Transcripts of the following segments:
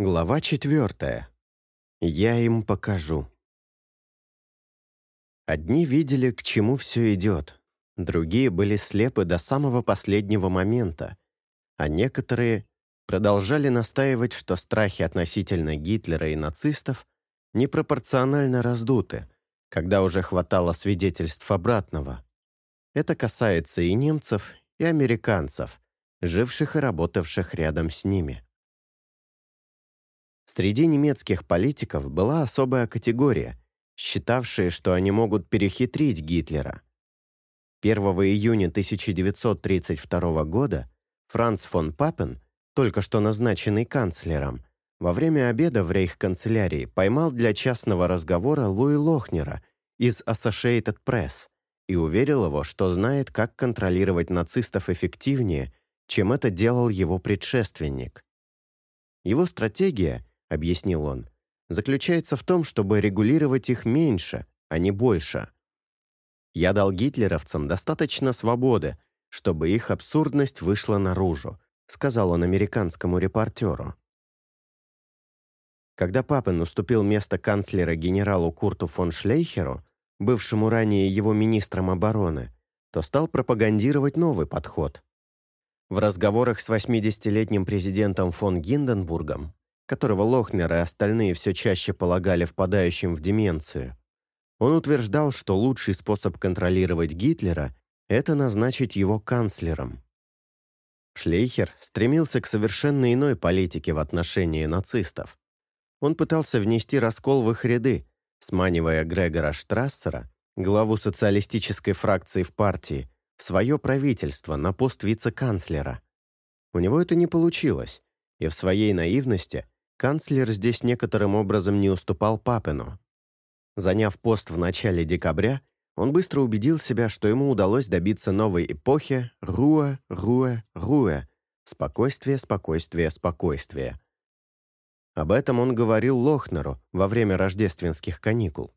Глава четвертая. Я им покажу. Одни видели, к чему все идет, другие были слепы до самого последнего момента, а некоторые продолжали настаивать, что страхи относительно Гитлера и нацистов непропорционально раздуты, когда уже хватало свидетельств обратного. Это касается и немцев, и американцев, живших и работавших рядом с ними. Среди немецких политиков была особая категория, считавшие, что они могут перехитрить Гитлера. 1 июня 1932 года Франц фон Папен, только что назначенный канцлером, во время обеда в рейхканцелярии поймал для частного разговора Луи Лохнера из Associated Press и уверил его, что знает, как контролировать нацистов эффективнее, чем это делал его предшественник. Его стратегия — объяснил он, заключается в том, чтобы регулировать их меньше, а не больше. Я дал гитлеровцам достаточно свободы, чтобы их абсурдность вышла наружу, сказал он американскому репортеру. Когда Папен уступил место канцлера генералу Курту фон Шлейхеру, бывшему ранее его министром обороны, то стал пропагандировать новый подход. В разговорах с 80-летним президентом фон Гинденбургом которого Лохнер и остальные все чаще полагали впадающим в деменцию. Он утверждал, что лучший способ контролировать Гитлера – это назначить его канцлером. Шлейхер стремился к совершенно иной политике в отношении нацистов. Он пытался внести раскол в их ряды, сманивая Грегора Штрассера, главу социалистической фракции в партии, в свое правительство на пост вице-канцлера. У него это не получилось, и в своей наивности Канцлер здесь некоторым образом не уступал Папину. Заняв пост в начале декабря, он быстро убедил себя, что ему удалось добиться новой эпохи «Руэ, Руэ, Руэ» — спокойствие, спокойствие, спокойствие. Об этом он говорил Лохнеру во время рождественских каникул.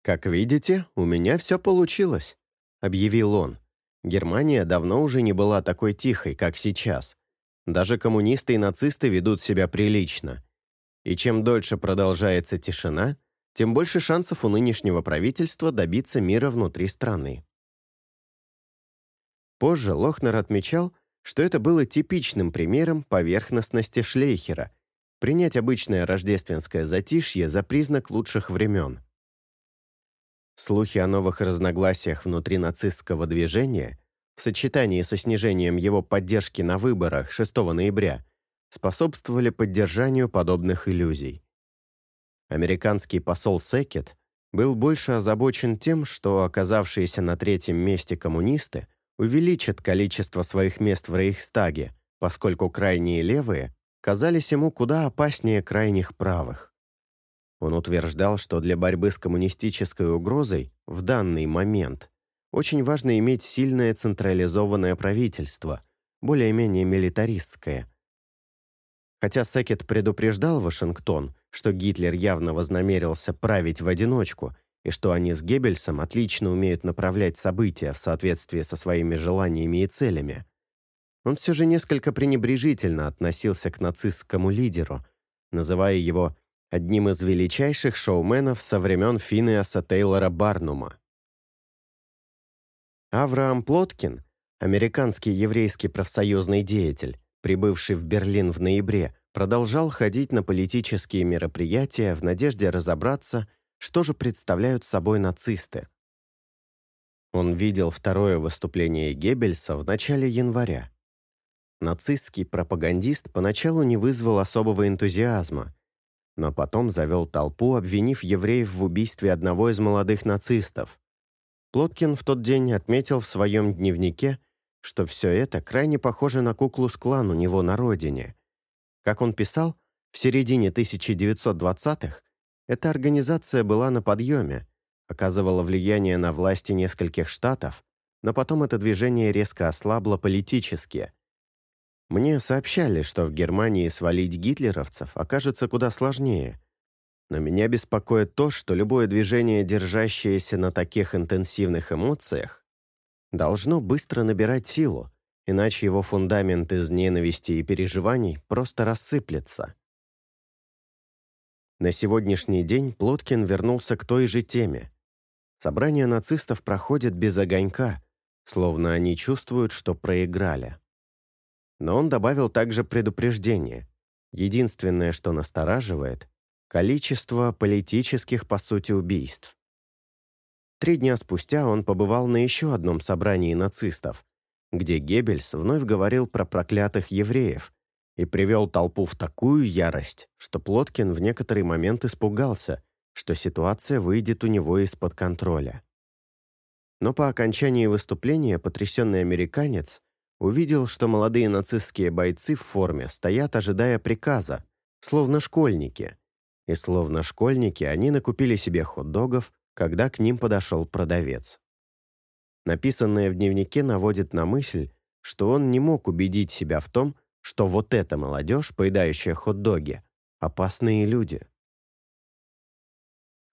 «Как видите, у меня все получилось», — объявил он. Германия давно уже не была такой тихой, как сейчас — даже коммунисты и нацисты ведут себя прилично. И чем дольше продолжается тишина, тем больше шансов у нынешнего правительства добиться мира внутри страны. Позже Лохнер отмечал, что это было типичным примером поверхностности Шлейхера принять обычное рождественское затишье за признак лучших времен. Слухи о новых разногласиях внутри нацистского движения в сочетании со снижением его поддержки на выборах 6 ноября способствовали поддержанию подобных иллюзий. Американский посол Секет был больше озабочен тем, что оказавшиеся на третьем месте коммунисты увеличат количество своих мест в Рейхстаге, поскольку крайние левые казались ему куда опаснее крайних правых. Он утверждал, что для борьбы с коммунистической угрозой в данный момент очень важно иметь сильное централизованное правительство, более-менее милитаристское. Хотя Секет предупреждал Вашингтон, что Гитлер явно вознамерился править в одиночку и что они с Геббельсом отлично умеют направлять события в соответствии со своими желаниями и целями, он все же несколько пренебрежительно относился к нацистскому лидеру, называя его одним из величайших шоуменов со времен Финеаса Тейлора Барнума. Авраам Плоткин, американский еврейский профсоюзный деятель, прибывший в Берлин в ноябре, продолжал ходить на политические мероприятия в надежде разобраться, что же представляют собой нацисты. Он видел второе выступление Геббельса в начале января. Нацистский пропагандист поначалу не вызвал особого энтузиазма, но потом завел толпу, обвинив евреев в убийстве одного из молодых нацистов. Плоткин в тот день отметил в своем дневнике, что все это крайне похоже на куклу-склан у него на родине. Как он писал, в середине 1920-х эта организация была на подъеме, оказывала влияние на власти нескольких штатов, но потом это движение резко ослабло политически. Мне сообщали, что в Германии свалить гитлеровцев окажется куда сложнее – но меня беспокоит то, что любое движение, держащееся на таких интенсивных эмоциях, должно быстро набирать силу, иначе его фундамент из ненависти и переживаний просто рассыплется. На сегодняшний день Плоткин вернулся к той же теме. Собрания нацистов проходят без огонька, словно они чувствуют, что проиграли. Но он добавил также предупреждение. Единственное, что настораживает – количество политических, по сути, убийств. Три дня спустя он побывал на еще одном собрании нацистов, где Геббельс вновь говорил про проклятых евреев и привел толпу в такую ярость, что Плоткин в некоторый момент испугался, что ситуация выйдет у него из-под контроля. Но по окончании выступления потрясенный американец увидел, что молодые нацистские бойцы в форме стоят, ожидая приказа, словно школьники. И словно школьники они накупили себе хот-догов, когда к ним подошел продавец. Написанное в дневнике наводит на мысль, что он не мог убедить себя в том, что вот эта молодежь, поедающая хот-доги, опасные люди.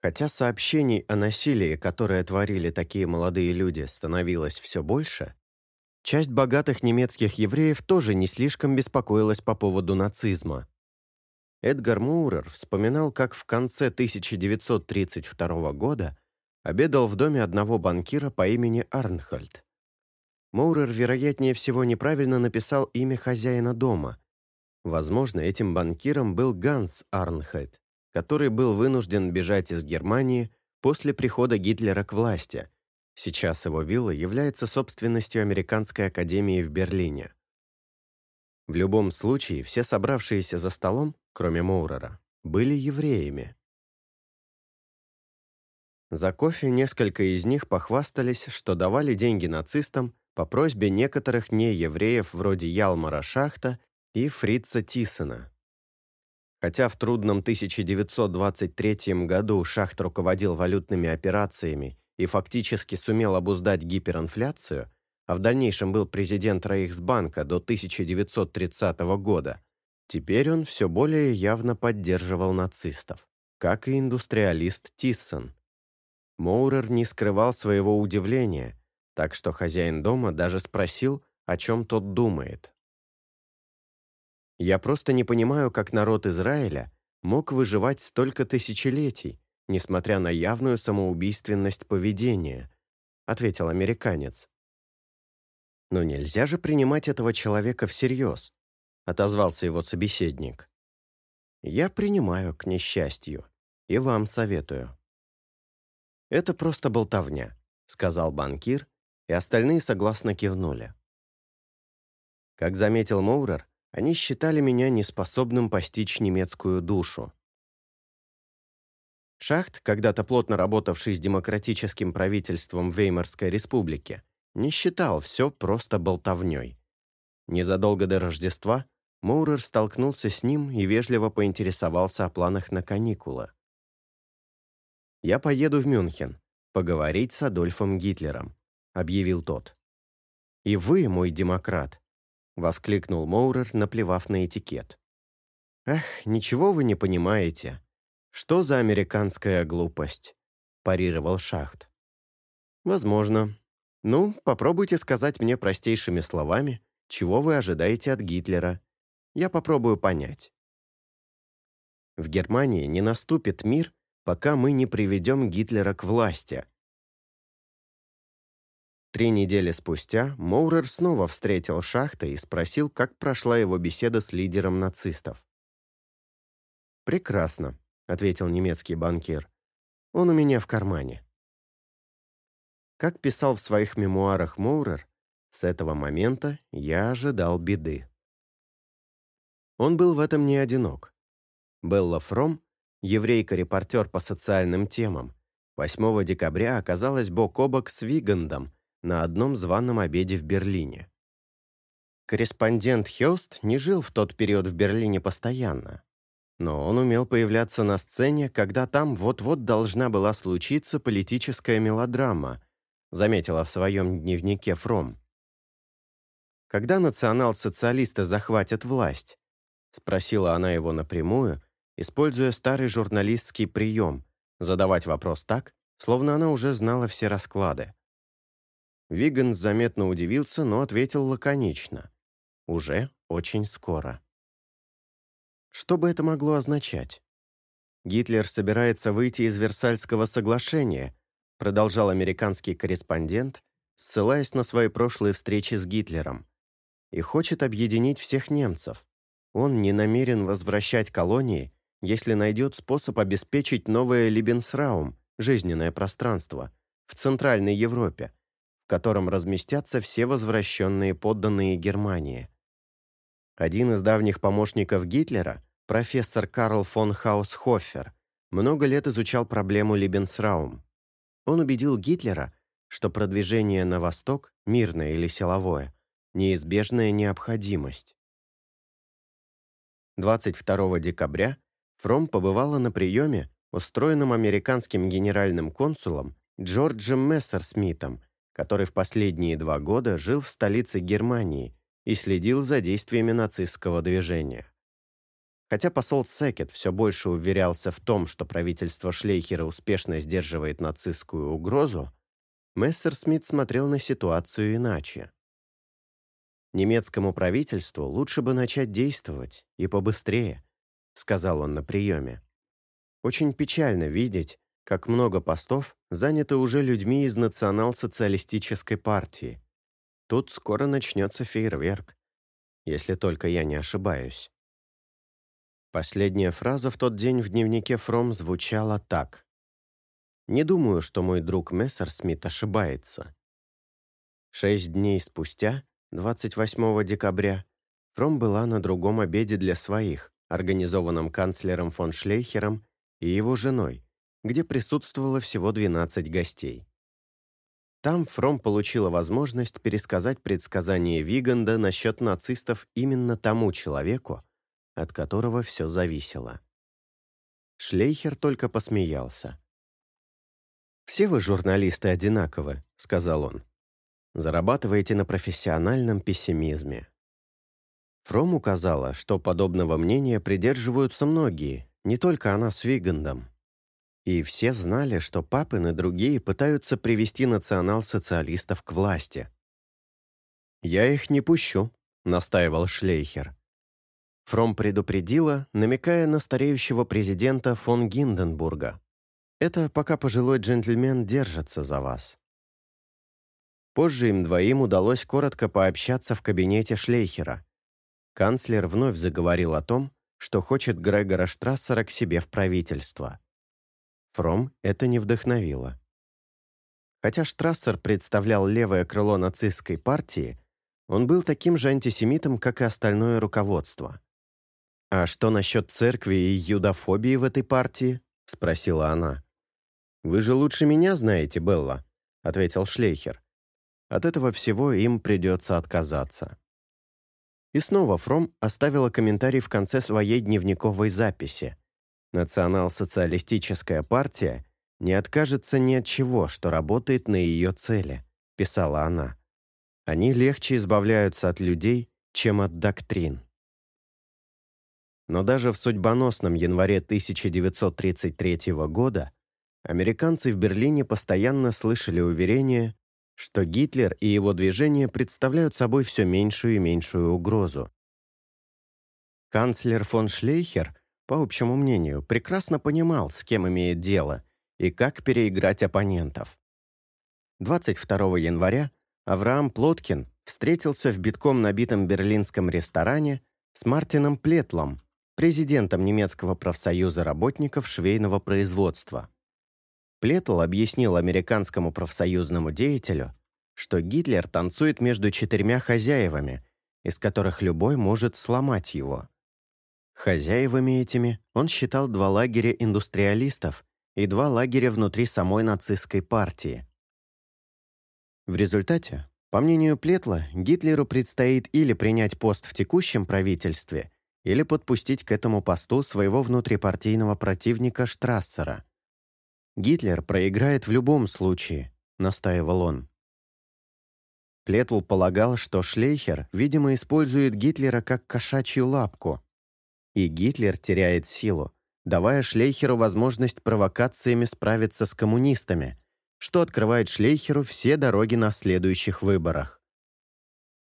Хотя сообщений о насилии, которое творили такие молодые люди, становилось все больше, часть богатых немецких евреев тоже не слишком беспокоилась по поводу нацизма. Эдгар Мурер вспоминал, как в конце 1932 года обедал в доме одного банкира по имени Арнхольд. Моурер, вероятнее всего, неправильно написал имя хозяина дома. Возможно, этим банкиром был Ганс Арнхольд, который был вынужден бежать из Германии после прихода Гитлера к власти. Сейчас его вилла является собственностью Американской академии в Берлине. В любом случае, все собравшиеся за столом, кроме Моурера, были евреями. За кофе несколько из них похвастались, что давали деньги нацистам по просьбе некоторых неевреев вроде Ялмара Шахта и Фрица Тисона. Хотя в трудном 1923 году Шахт руководил валютными операциями и фактически сумел обуздать гиперинфляцию, а в дальнейшем был президент Рейхсбанка до 1930 года, теперь он все более явно поддерживал нацистов, как и индустриалист Тиссон. Моурер не скрывал своего удивления, так что хозяин дома даже спросил, о чем тот думает. Я просто не понимаю, как народ Израиля мог выживать столько тысячелетий, несмотря на явную самоубийственность поведения, ответил американец. Но нельзя же принимать этого человека всерьез, отозвался его собеседник. Я принимаю, к несчастью, и вам советую. Это просто болтовня, сказал банкир, и остальные согласно кивнули. Как заметил Моурер, они считали меня неспособным постичь немецкую душу. Шахт, когда-то плотно работавший с демократическим правительством Веймарской республики, не считал все просто болтовней. Незадолго до Рождества Моурер столкнулся с ним и вежливо поинтересовался о планах на каникулы. «Я поеду в Мюнхен, поговорить с Адольфом Гитлером», — объявил тот. «И вы, мой демократ, — воскликнул Моурер, наплевав на этикет. «Эх, ничего вы не понимаете. Что за американская глупость?» — парировал Шахт. «Возможно. Ну, попробуйте сказать мне простейшими словами, чего вы ожидаете от Гитлера. Я попробую понять. В Германии не наступит мир, пока мы не приведем Гитлера к власти, Три недели спустя Моурер снова встретил Шахта и спросил, как прошла его беседа с лидером нацистов. «Прекрасно», — ответил немецкий банкир. «Он у меня в кармане». Как писал в своих мемуарах Моурер, с этого момента я ожидал беды. Он был в этом не одинок. Белла Фром, еврейка-репортер по социальным темам, 8 декабря оказалась бок о бок с Вигандом, на одном званом обеде в Берлине. Корреспондент Хёст не жил в тот период в Берлине постоянно, но он умел появляться на сцене, когда там вот-вот должна была случиться политическая мелодрама, заметила в своем дневнике Фром. «Когда национал-социалисты захватят власть?» — спросила она его напрямую, используя старый журналистский прием, задавать вопрос так, словно она уже знала все расклады. Виган заметно удивился, но ответил лаконично. «Уже очень скоро». Что бы это могло означать? Гитлер собирается выйти из Версальского соглашения, продолжал американский корреспондент, ссылаясь на свои прошлые встречи с Гитлером, и хочет объединить всех немцев. Он не намерен возвращать колонии, если найдет способ обеспечить новое Либенсраум, жизненное пространство, в Центральной Европе, в котором разместятся все возвращенные подданные Германии. Один из давних помощников Гитлера, профессор Карл фон Хаусхофер, много лет изучал проблему Либенсраум. Он убедил Гитлера, что продвижение на восток, мирное или силовое, неизбежная необходимость. 22 декабря Фром побывала на приеме, устроенном американским генеральным консулом Джорджем Мессерсмитом, который в последние два года жил в столице Германии и следил за действиями нацистского движения. Хотя посол Секет все больше уверялся в том, что правительство Шлейхера успешно сдерживает нацистскую угрозу, Мессерсмит смотрел на ситуацию иначе. Немецкому правительству лучше бы начать действовать, и побыстрее, сказал он на приеме. Очень печально видеть, как много постов заняты уже людьми из национал-социалистической партии. Тут скоро начнется фейерверк, если только я не ошибаюсь. Последняя фраза в тот день в дневнике Фром звучала так. «Не думаю, что мой друг Мессерсмит ошибается». Шесть дней спустя 28 декабря Фром была на другом обеде для своих, организованном канцлером фон Шлейхером и его женой, где присутствовало всего 12 гостей. Там Фром получила возможность пересказать предсказание Виганда насчет нацистов именно тому человеку, от которого все зависело. Шлейхер только посмеялся. «Все вы журналисты одинаковы», — сказал он. Зарабатываете на профессиональном пессимизме. Фром указала, что подобного мнения придерживаются многие, не только она с Вигандом. И все знали, что Папин и другие пытаются привести национал-социалистов к власти. «Я их не пущу», — настаивал Шлейхер. Фром предупредила, намекая на стареющего президента фон Гинденбурга. «Это пока пожилой джентльмен держится за вас. Позже им двоим удалось коротко пообщаться в кабинете Шлейхера. Канцлер вновь заговорил о том, что хочет Грегора Штрассера к себе в правительство. Фром это не вдохновило. Хотя Штрассер представлял левое крыло нацистской партии, он был таким же антисемитом, как и остальное руководство. «А что насчет церкви и юдофобии в этой партии?» — спросила она. «Вы же лучше меня знаете, Белла», — ответил Шлейхер. От этого всего им придется отказаться. И снова Фром оставила комментарий в конце своей дневниковой записи. «Национал-социалистическая партия не откажется ни от чего, что работает на ее цели», — писала она. «Они легче избавляются от людей, чем от доктрин». Но даже в судьбоносном январе 1933 года американцы в Берлине постоянно слышали уверения, что Гитлер и его движение представляют собой все меньшую и меньшую угрозу. Канцлер фон Шлейхер, по общему мнению, прекрасно понимал, с кем имеет дело и как переиграть оппонентов. 22 января Авраам Плоткин встретился в битком набитом берлинском ресторане с Мартином Плетлом, президентом немецкого профсоюза работников швейного производства. Плетл объяснил американскому профсоюзному деятелю, что Гитлер танцует между четырьмя хозяевами, из которых любой может сломать его. Хозяевами этими он считал два лагеря индустриалистов и два лагеря внутри самой нацистской партии. В результате, по мнению Плетла, Гитлеру предстоит или принять пост в текущем правительстве, или подпустить к этому посту своего внутрипартийного противника Штрассера – Гитлер проиграет в любом случае, настаивал он. Плетл полагал, что Шлейхер, видимо, использует Гитлера как кошачью лапку. И Гитлер теряет силу, давая Шлейхеру возможность провокациями справиться с коммунистами, что открывает Шлейхеру все дороги на следующих выборах.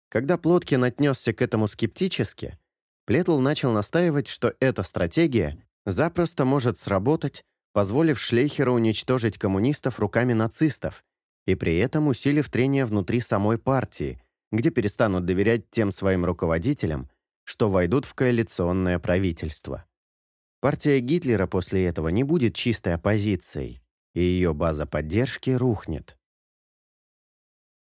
Когда Плоткин отнесся к этому скептически, Плетл начал настаивать, что эта стратегия запросто может сработать, позволив Шлейхеру уничтожить коммунистов руками нацистов и при этом усилив трение внутри самой партии, где перестанут доверять тем своим руководителям, что войдут в коалиционное правительство. Партия Гитлера после этого не будет чистой оппозицией, и ее база поддержки рухнет.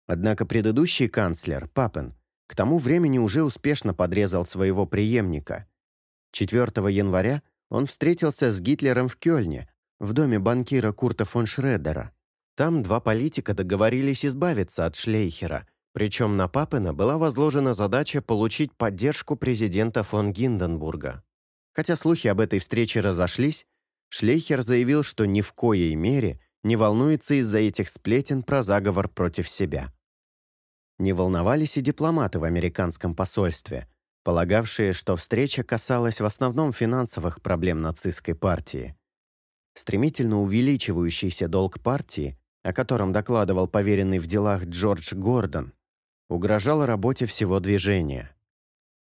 Однако предыдущий канцлер, Папен, к тому времени уже успешно подрезал своего преемника. 4 января он встретился с Гитлером в Кёльне, в доме банкира Курта фон Шредера. Там два политика договорились избавиться от Шлейхера, причем на Папена была возложена задача получить поддержку президента фон Гинденбурга. Хотя слухи об этой встрече разошлись, Шлейхер заявил, что ни в коей мере не волнуется из-за этих сплетен про заговор против себя. Не волновались и дипломаты в американском посольстве, полагавшие, что встреча касалась в основном финансовых проблем нацистской партии. Стремительно увеличивающийся долг партии, о котором докладывал поверенный в делах Джордж Гордон, угрожал работе всего движения.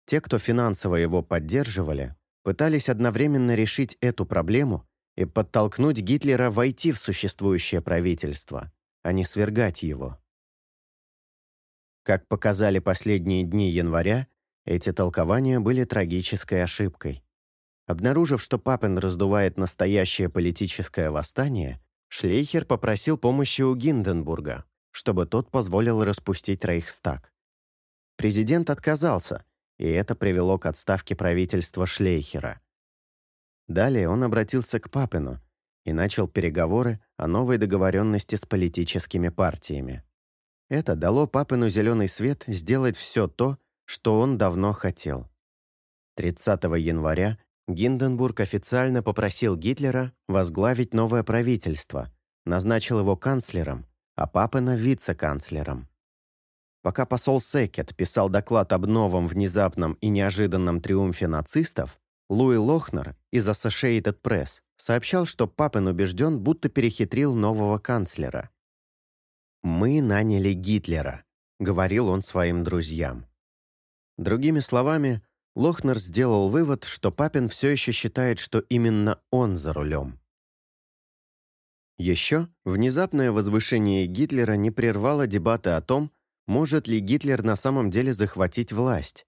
Те, кто финансово его поддерживали, пытались одновременно решить эту проблему и подтолкнуть Гитлера войти в существующее правительство, а не свергать его. Как показали последние дни января, эти толкования были трагической ошибкой. Обнаружив, что Папен раздувает настоящее политическое восстание, Шлейхер попросил помощи у Гинденбурга, чтобы тот позволил распустить Рейхстаг. Президент отказался, и это привело к отставке правительства Шлейхера. Далее он обратился к Папену и начал переговоры о новой договоренности с политическими партиями. Это дало Папину зеленый свет сделать все то, что он давно хотел. 30 января Гинденбург официально попросил Гитлера возглавить новое правительство, назначил его канцлером, а Папина – вице-канцлером. Пока посол Секет писал доклад об новом внезапном и неожиданном триумфе нацистов, Луи Лохнер из Associated Press сообщал, что Папин убежден, будто перехитрил нового канцлера – «Мы наняли Гитлера», — говорил он своим друзьям. Другими словами, Лохнер сделал вывод, что Папин все еще считает, что именно он за рулем. Еще внезапное возвышение Гитлера не прервало дебаты о том, может ли Гитлер на самом деле захватить власть.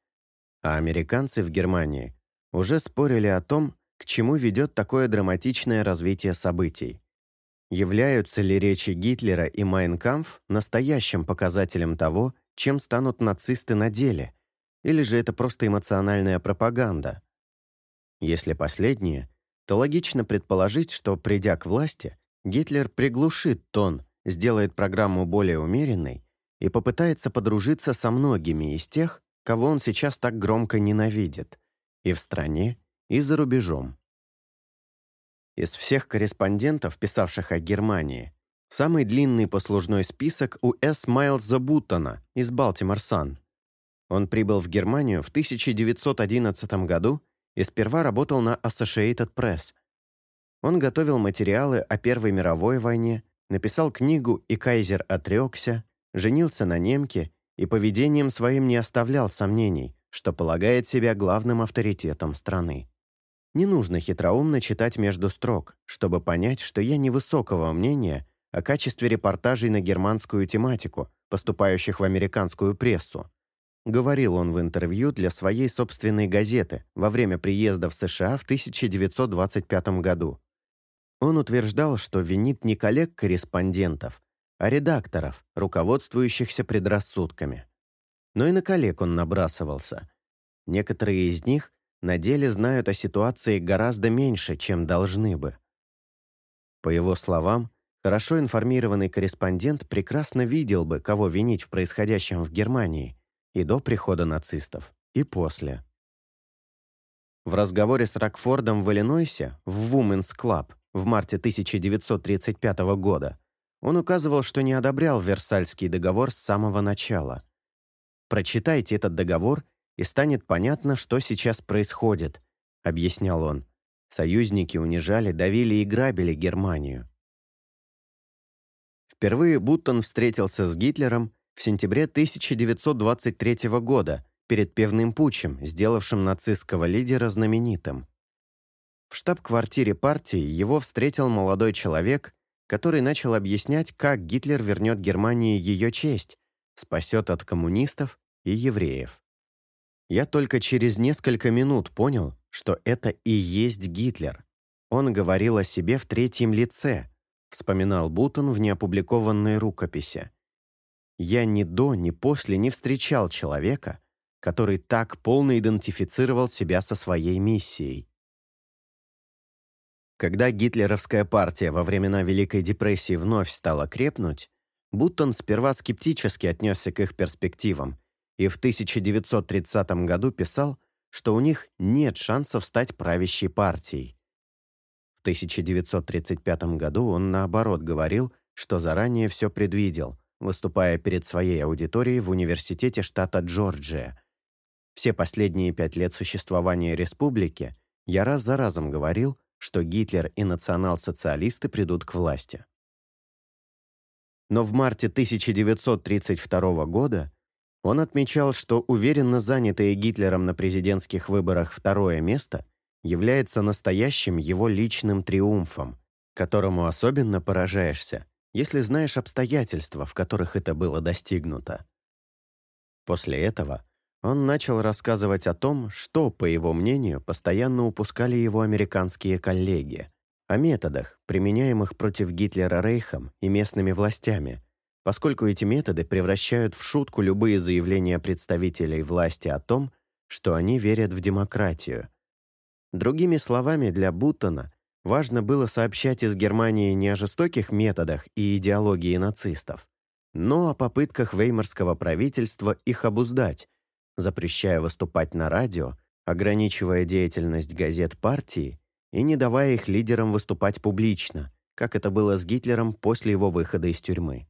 А американцы в Германии уже спорили о том, к чему ведет такое драматичное развитие событий. Являются ли речи Гитлера и Майнкамф настоящим показателем того, чем станут нацисты на деле, или же это просто эмоциональная пропаганда? Если последнее, то логично предположить, что, придя к власти, Гитлер приглушит тон, сделает программу более умеренной и попытается подружиться со многими из тех, кого он сейчас так громко ненавидит, и в стране, и за рубежом. Из всех корреспондентов, писавших о Германии, самый длинный послужной список у С. Майлза Буттона из Балтимор Сан. Он прибыл в Германию в 1911 году и сперва работал на Associated Press. Он готовил материалы о Первой мировой войне, написал книгу «И кайзер отрекся», женился на немке и поведением своим не оставлял сомнений, что полагает себя главным авторитетом страны. Не нужно хитроумно читать между строк, чтобы понять, что я невысокого мнения о качестве репортажей на германскую тематику, поступающих в американскую прессу. Говорил он в интервью для своей собственной газеты во время приезда в США в 1925 году. Он утверждал, что винит не коллег-корреспондентов, а редакторов, руководствующихся предрассудками. Но и на коллег он набрасывался. Некоторые из них на деле знают о ситуации гораздо меньше, чем должны бы. По его словам, хорошо информированный корреспондент прекрасно видел бы, кого винить в происходящем в Германии и до прихода нацистов, и после. В разговоре с Рокфордом в Иллинойсе в Women's Club в марте 1935 года он указывал, что не одобрял Версальский договор с самого начала. Прочитайте этот договор и станет понятно, что сейчас происходит», — объяснял он. Союзники унижали, давили и грабили Германию. Впервые Буттон встретился с Гитлером в сентябре 1923 года перед певным путчем, сделавшим нацистского лидера знаменитым. В штаб-квартире партии его встретил молодой человек, который начал объяснять, как Гитлер вернет Германии ее честь, спасет от коммунистов и евреев. Я только через несколько минут понял, что это и есть Гитлер. Он говорил о себе в третьем лице, вспоминал Бутон в неопубликованной рукописи. Я ни до, ни после не встречал человека, который так полно идентифицировал себя со своей миссией. Когда гитлеровская партия во времена Великой депрессии вновь стала крепнуть, Буттон сперва скептически отнесся к их перспективам и в 1930 году писал, что у них нет шансов стать правящей партией. В 1935 году он, наоборот, говорил, что заранее все предвидел, выступая перед своей аудиторией в университете штата Джорджия. Все последние пять лет существования республики я раз за разом говорил, что Гитлер и национал-социалисты придут к власти. Но в марте 1932 года он отмечал, что уверенно занятое Гитлером на президентских выборах второе место является настоящим его личным триумфом, которому особенно поражаешься, если знаешь обстоятельства, в которых это было достигнуто. После этого он начал рассказывать о том, что, по его мнению, постоянно упускали его американские коллеги, о методах, применяемых против Гитлера Рейхом и местными властями, поскольку эти методы превращают в шутку любые заявления представителей власти о том, что они верят в демократию. Другими словами, для Буттона важно было сообщать из Германии не о жестоких методах и идеологии нацистов, но о попытках веймарского правительства их обуздать, запрещая выступать на радио, ограничивая деятельность газет партии и не давая их лидерам выступать публично, как это было с Гитлером после его выхода из тюрьмы.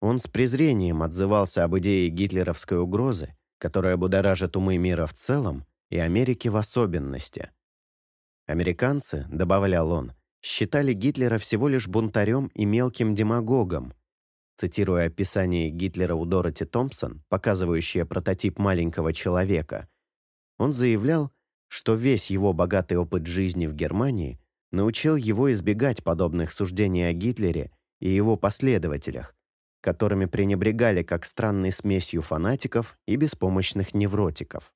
Он с презрением отзывался об идее гитлеровской угрозы, которая будоражит умы мира в целом и Америки в особенности. Американцы, добавлял он, считали Гитлера всего лишь бунтарем и мелким демагогом, Цитируя описание Гитлера у Дороти Томпсон, показывающее прототип маленького человека, он заявлял, что весь его богатый опыт жизни в Германии научил его избегать подобных суждений о Гитлере и его последователях, которыми пренебрегали как странной смесью фанатиков и беспомощных невротиков.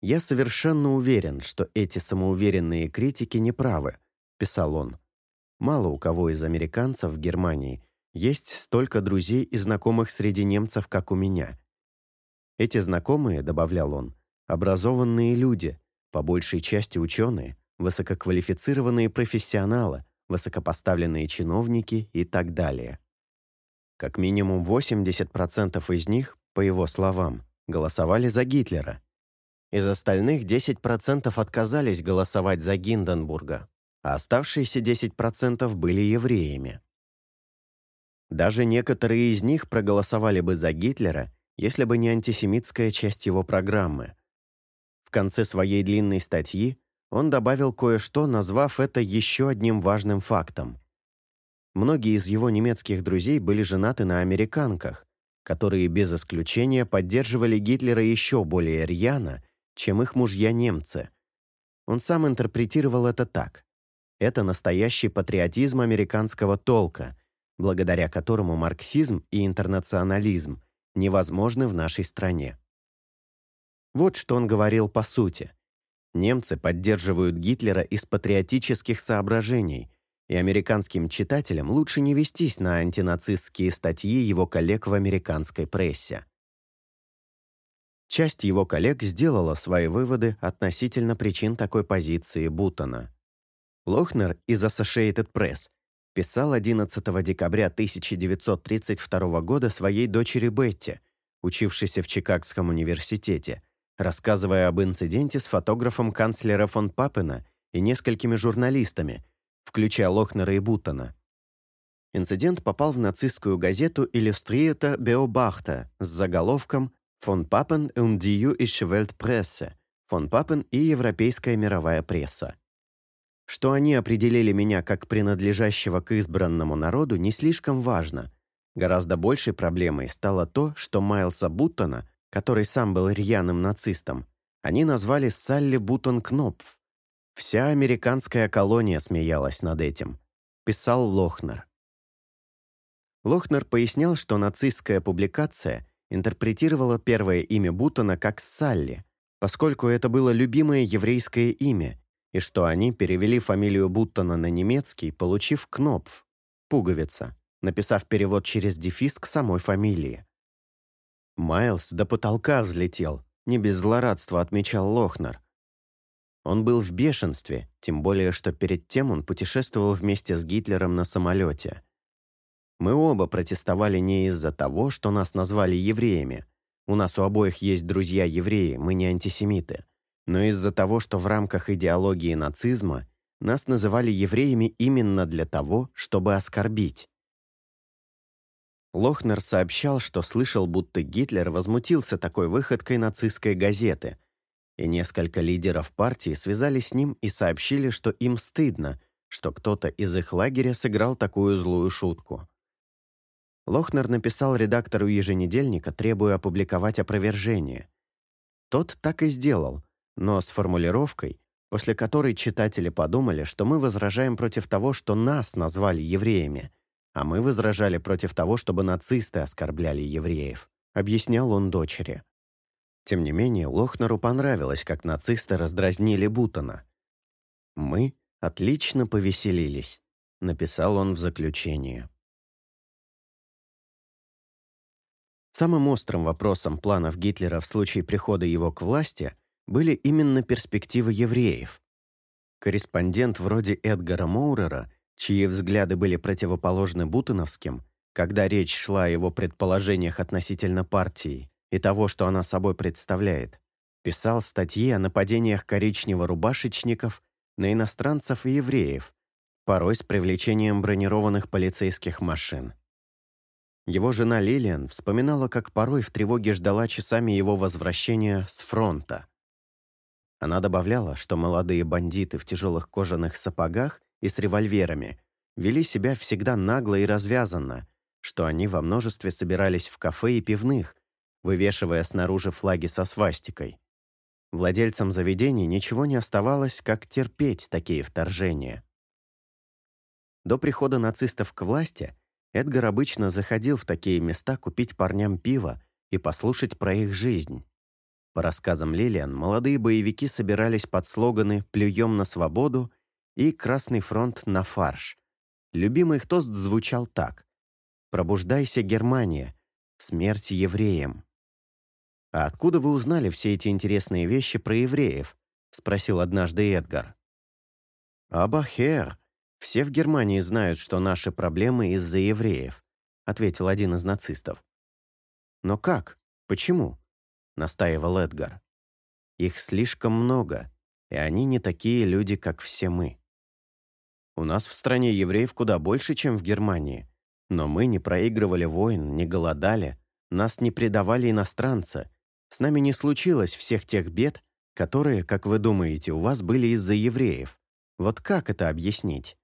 «Я совершенно уверен, что эти самоуверенные критики неправы», — писал он. «Мало у кого из американцев в Германии есть столько друзей и знакомых среди немцев, как у меня. Эти знакомые, добавлял он, образованные люди, по большей части ученые, высококвалифицированные профессионалы, высокопоставленные чиновники и так далее. Как минимум 80% из них, по его словам, голосовали за Гитлера. Из остальных 10% отказались голосовать за Гинденбурга, а оставшиеся 10% были евреями. Даже некоторые из них проголосовали бы за Гитлера, если бы не антисемитская часть его программы. В конце своей длинной статьи он добавил кое-что, назвав это еще одним важным фактом. Многие из его немецких друзей были женаты на американках, которые без исключения поддерживали Гитлера еще более рьяно, чем их мужья-немцы. Он сам интерпретировал это так. Это настоящий патриотизм американского толка, благодаря которому марксизм и интернационализм невозможны в нашей стране. Вот что он говорил по сути. Немцы поддерживают Гитлера из патриотических соображений, и американским читателям лучше не вестись на антинацистские статьи его коллег в американской прессе. Часть его коллег сделала свои выводы относительно причин такой позиции Бутона. Лохнер из Associated Press писал 11 декабря 1932 года своей дочери Бетти, учившейся в Чикагском университете, рассказывая об инциденте с фотографом канцлера фон Папена и несколькими журналистами, включая Лохнера и Буттона. Инцидент попал в нацистскую газету Illustrierte Beobachter с заголовком «Фон Папен und die Jüdische Weltpresse» «Фон Папен и европейская мировая пресса». Что они определили меня как принадлежащего к избранному народу, не слишком важно. Гораздо большей проблемой стало то, что Майлса Буттона, который сам был рьяным нацистом, они назвали Салли Буттон Кнопф. Вся американская колония смеялась над этим, писал Лохнер. Лохнер пояснял, что нацистская публикация интерпретировала первое имя Бутона как Салли, поскольку это было любимое еврейское имя, и что они перевели фамилию Буттона на немецкий, получив Кнопф, пуговица, написав перевод через дефис к самой фамилии. Майлз до потолка взлетел, не без злорадства отмечал Лохнер. Он был в бешенстве, тем более, что перед тем он путешествовал вместе с Гитлером на самолете. Мы оба протестовали не из-за того, что нас назвали евреями. У нас у обоих есть друзья-евреи, мы не антисемиты. Но из-за того, что в рамках идеологии нацизма нас называли евреями именно для того, чтобы оскорбить. Лохнер сообщал, что слышал, будто Гитлер возмутился такой выходкой нацистской газеты, и несколько лидеров партии связались с ним и сообщили, что им стыдно, что кто-то из их лагеря сыграл такую злую шутку. Лохнер написал редактору еженедельника, требуя опубликовать опровержение. Тот так и сделал, но с формулировкой, после которой читатели подумали, что мы возражаем против того, что нас назвали евреями, а мы возражали против того, чтобы нацисты оскорбляли евреев, объяснял он дочери. Тем не менее, Лохнеру понравилось, как нацисты раздразнили Бутона. «Мы отлично повеселились», — написал он в заключении. Самым острым вопросом планов Гитлера в случае прихода его к власти были именно перспективы евреев. Корреспондент вроде Эдгара Моурера, чьи взгляды были противоположны бутоновским, когда речь шла о его предположениях относительно партии и того, что она собой представляет, писал статьи о нападениях коричнево-рубашечников на иностранцев и евреев, порой с привлечением бронированных полицейских машин. Его жена Лилиан вспоминала, как порой в тревоге ждала часами его возвращения с фронта. Она добавляла, что молодые бандиты в тяжелых кожаных сапогах и с револьверами вели себя всегда нагло и развязанно, что они во множестве собирались в кафе и пивных, вывешивая снаружи флаги со свастикой. Владельцам заведений ничего не оставалось, как терпеть такие вторжения. До прихода нацистов к власти – Эдгар обычно заходил в такие места купить парням пиво и послушать про их жизнь. По рассказам Лилиан, молодые боевики собирались под слоганы «Плюем на свободу» и «Красный фронт на фарш». Любимый их тост звучал так «Пробуждайся, Германия! Смерть евреям!» «А откуда вы узнали все эти интересные вещи про евреев?» — спросил однажды Эдгар. «Абахер!» «Все в Германии знают, что наши проблемы из-за евреев», ответил один из нацистов. «Но как? Почему?» настаивал Эдгар. «Их слишком много, и они не такие люди, как все мы. У нас в стране евреев куда больше, чем в Германии, но мы не проигрывали войн, не голодали, нас не предавали иностранцы, с нами не случилось всех тех бед, которые, как вы думаете, у вас были из-за евреев. Вот как это объяснить?»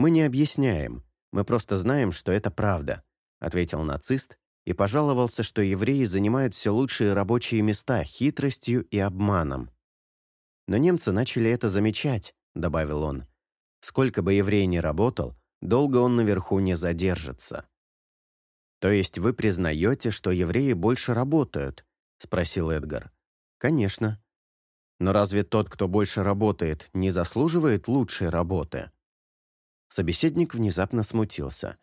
«Мы не объясняем, мы просто знаем, что это правда», ответил нацист и пожаловался, что евреи занимают все лучшие рабочие места хитростью и обманом. «Но немцы начали это замечать», — добавил он. «Сколько бы еврей ни работал, долго он наверху не задержится». «То есть вы признаете, что евреи больше работают?» — спросил Эдгар. «Конечно». «Но разве тот, кто больше работает, не заслуживает лучшей работы?» Собеседник внезапно смутился.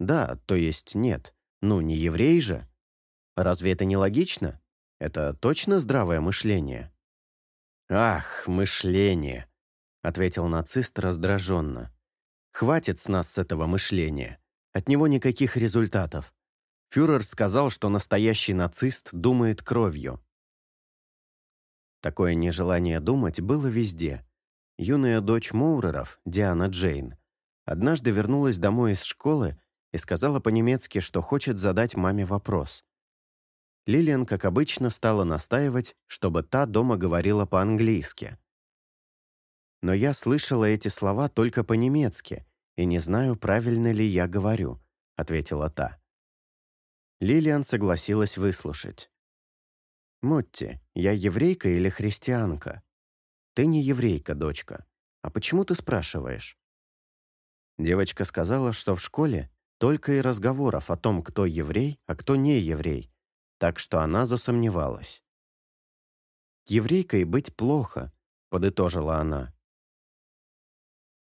«Да, то есть нет. Ну, не еврей же. Разве это не логично? Это точно здравое мышление?» «Ах, мышление!» — ответил нацист раздраженно. «Хватит с нас с этого мышления. От него никаких результатов. Фюрер сказал, что настоящий нацист думает кровью». Такое нежелание думать было везде. Юная дочь Моуреров, Диана Джейн, однажды вернулась домой из школы и сказала по-немецки, что хочет задать маме вопрос. Лилиан, как обычно, стала настаивать, чтобы та дома говорила по-английски. «Но я слышала эти слова только по-немецки и не знаю, правильно ли я говорю», — ответила та. Лилиан согласилась выслушать. «Мотти, я еврейка или христианка? «Ты не еврейка, дочка. А почему ты спрашиваешь?» Девочка сказала, что в школе только и разговоров о том, кто еврей, а кто не еврей, так что она засомневалась. «Еврейкой быть плохо», — подытожила она.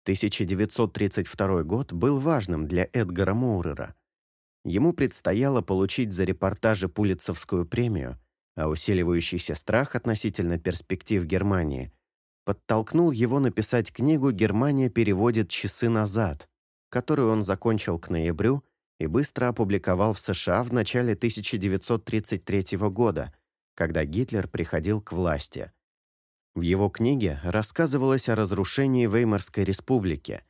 1932 год был важным для Эдгара Моурера. Ему предстояло получить за репортажи Пулитцевскую премию, а усиливающийся страх относительно перспектив Германии подтолкнул его написать книгу «Германия переводит часы назад», которую он закончил к ноябрю и быстро опубликовал в США в начале 1933 года, когда Гитлер приходил к власти. В его книге рассказывалось о разрушении Веймарской республики,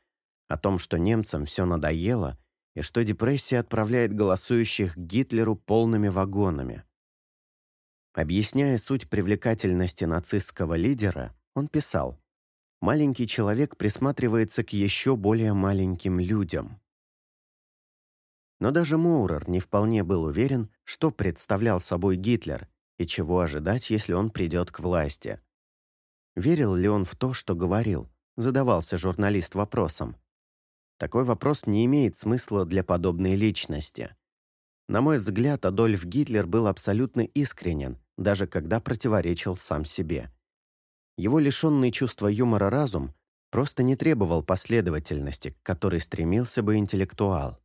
о том, что немцам все надоело и что депрессия отправляет голосующих к Гитлеру полными вагонами. Объясняя суть привлекательности нацистского лидера, он писал «Маленький человек присматривается к еще более маленьким людям». Но даже Моурер не вполне был уверен, что представлял собой Гитлер и чего ожидать, если он придет к власти. Верил ли он в то, что говорил? Задавался журналист вопросом. Такой вопрос не имеет смысла для подобной личности. На мой взгляд, Адольф Гитлер был абсолютно искренен, даже когда противоречил сам себе. Его лишенный чувства юмора разум просто не требовал последовательности, к которой стремился бы интеллектуал.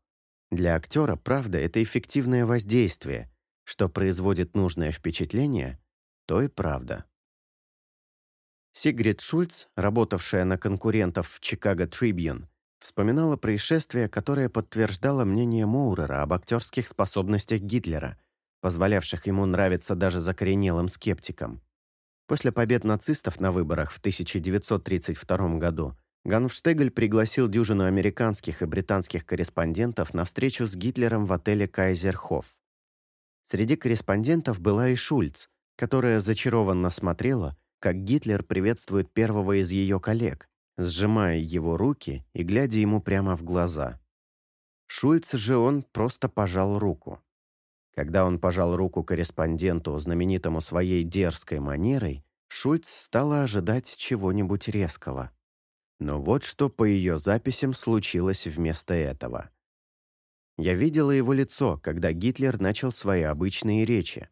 Для актера, правда, это эффективное воздействие, что производит нужное впечатление, то и правда. Сигрид Шульц, работавшая на конкурентов в Chicago Tribune, вспоминала происшествие, которое подтверждало мнение Моурера об актерских способностях Гитлера, позволявших ему нравиться даже закоренелым скептикам. После побед нацистов на выборах в 1932 году Ганфштегель пригласил дюжину американских и британских корреспондентов на встречу с Гитлером в отеле «Кайзерхоф». Среди корреспондентов была и Шульц, которая зачарованно смотрела, как Гитлер приветствует первого из ее коллег, сжимая его руки и глядя ему прямо в глаза. Шульц же он просто пожал руку. Когда он пожал руку корреспонденту, знаменитому своей дерзкой манерой, Шульц стала ожидать чего-нибудь резкого. Но вот что по ее записям случилось вместо этого. Я видела его лицо, когда Гитлер начал свои обычные речи,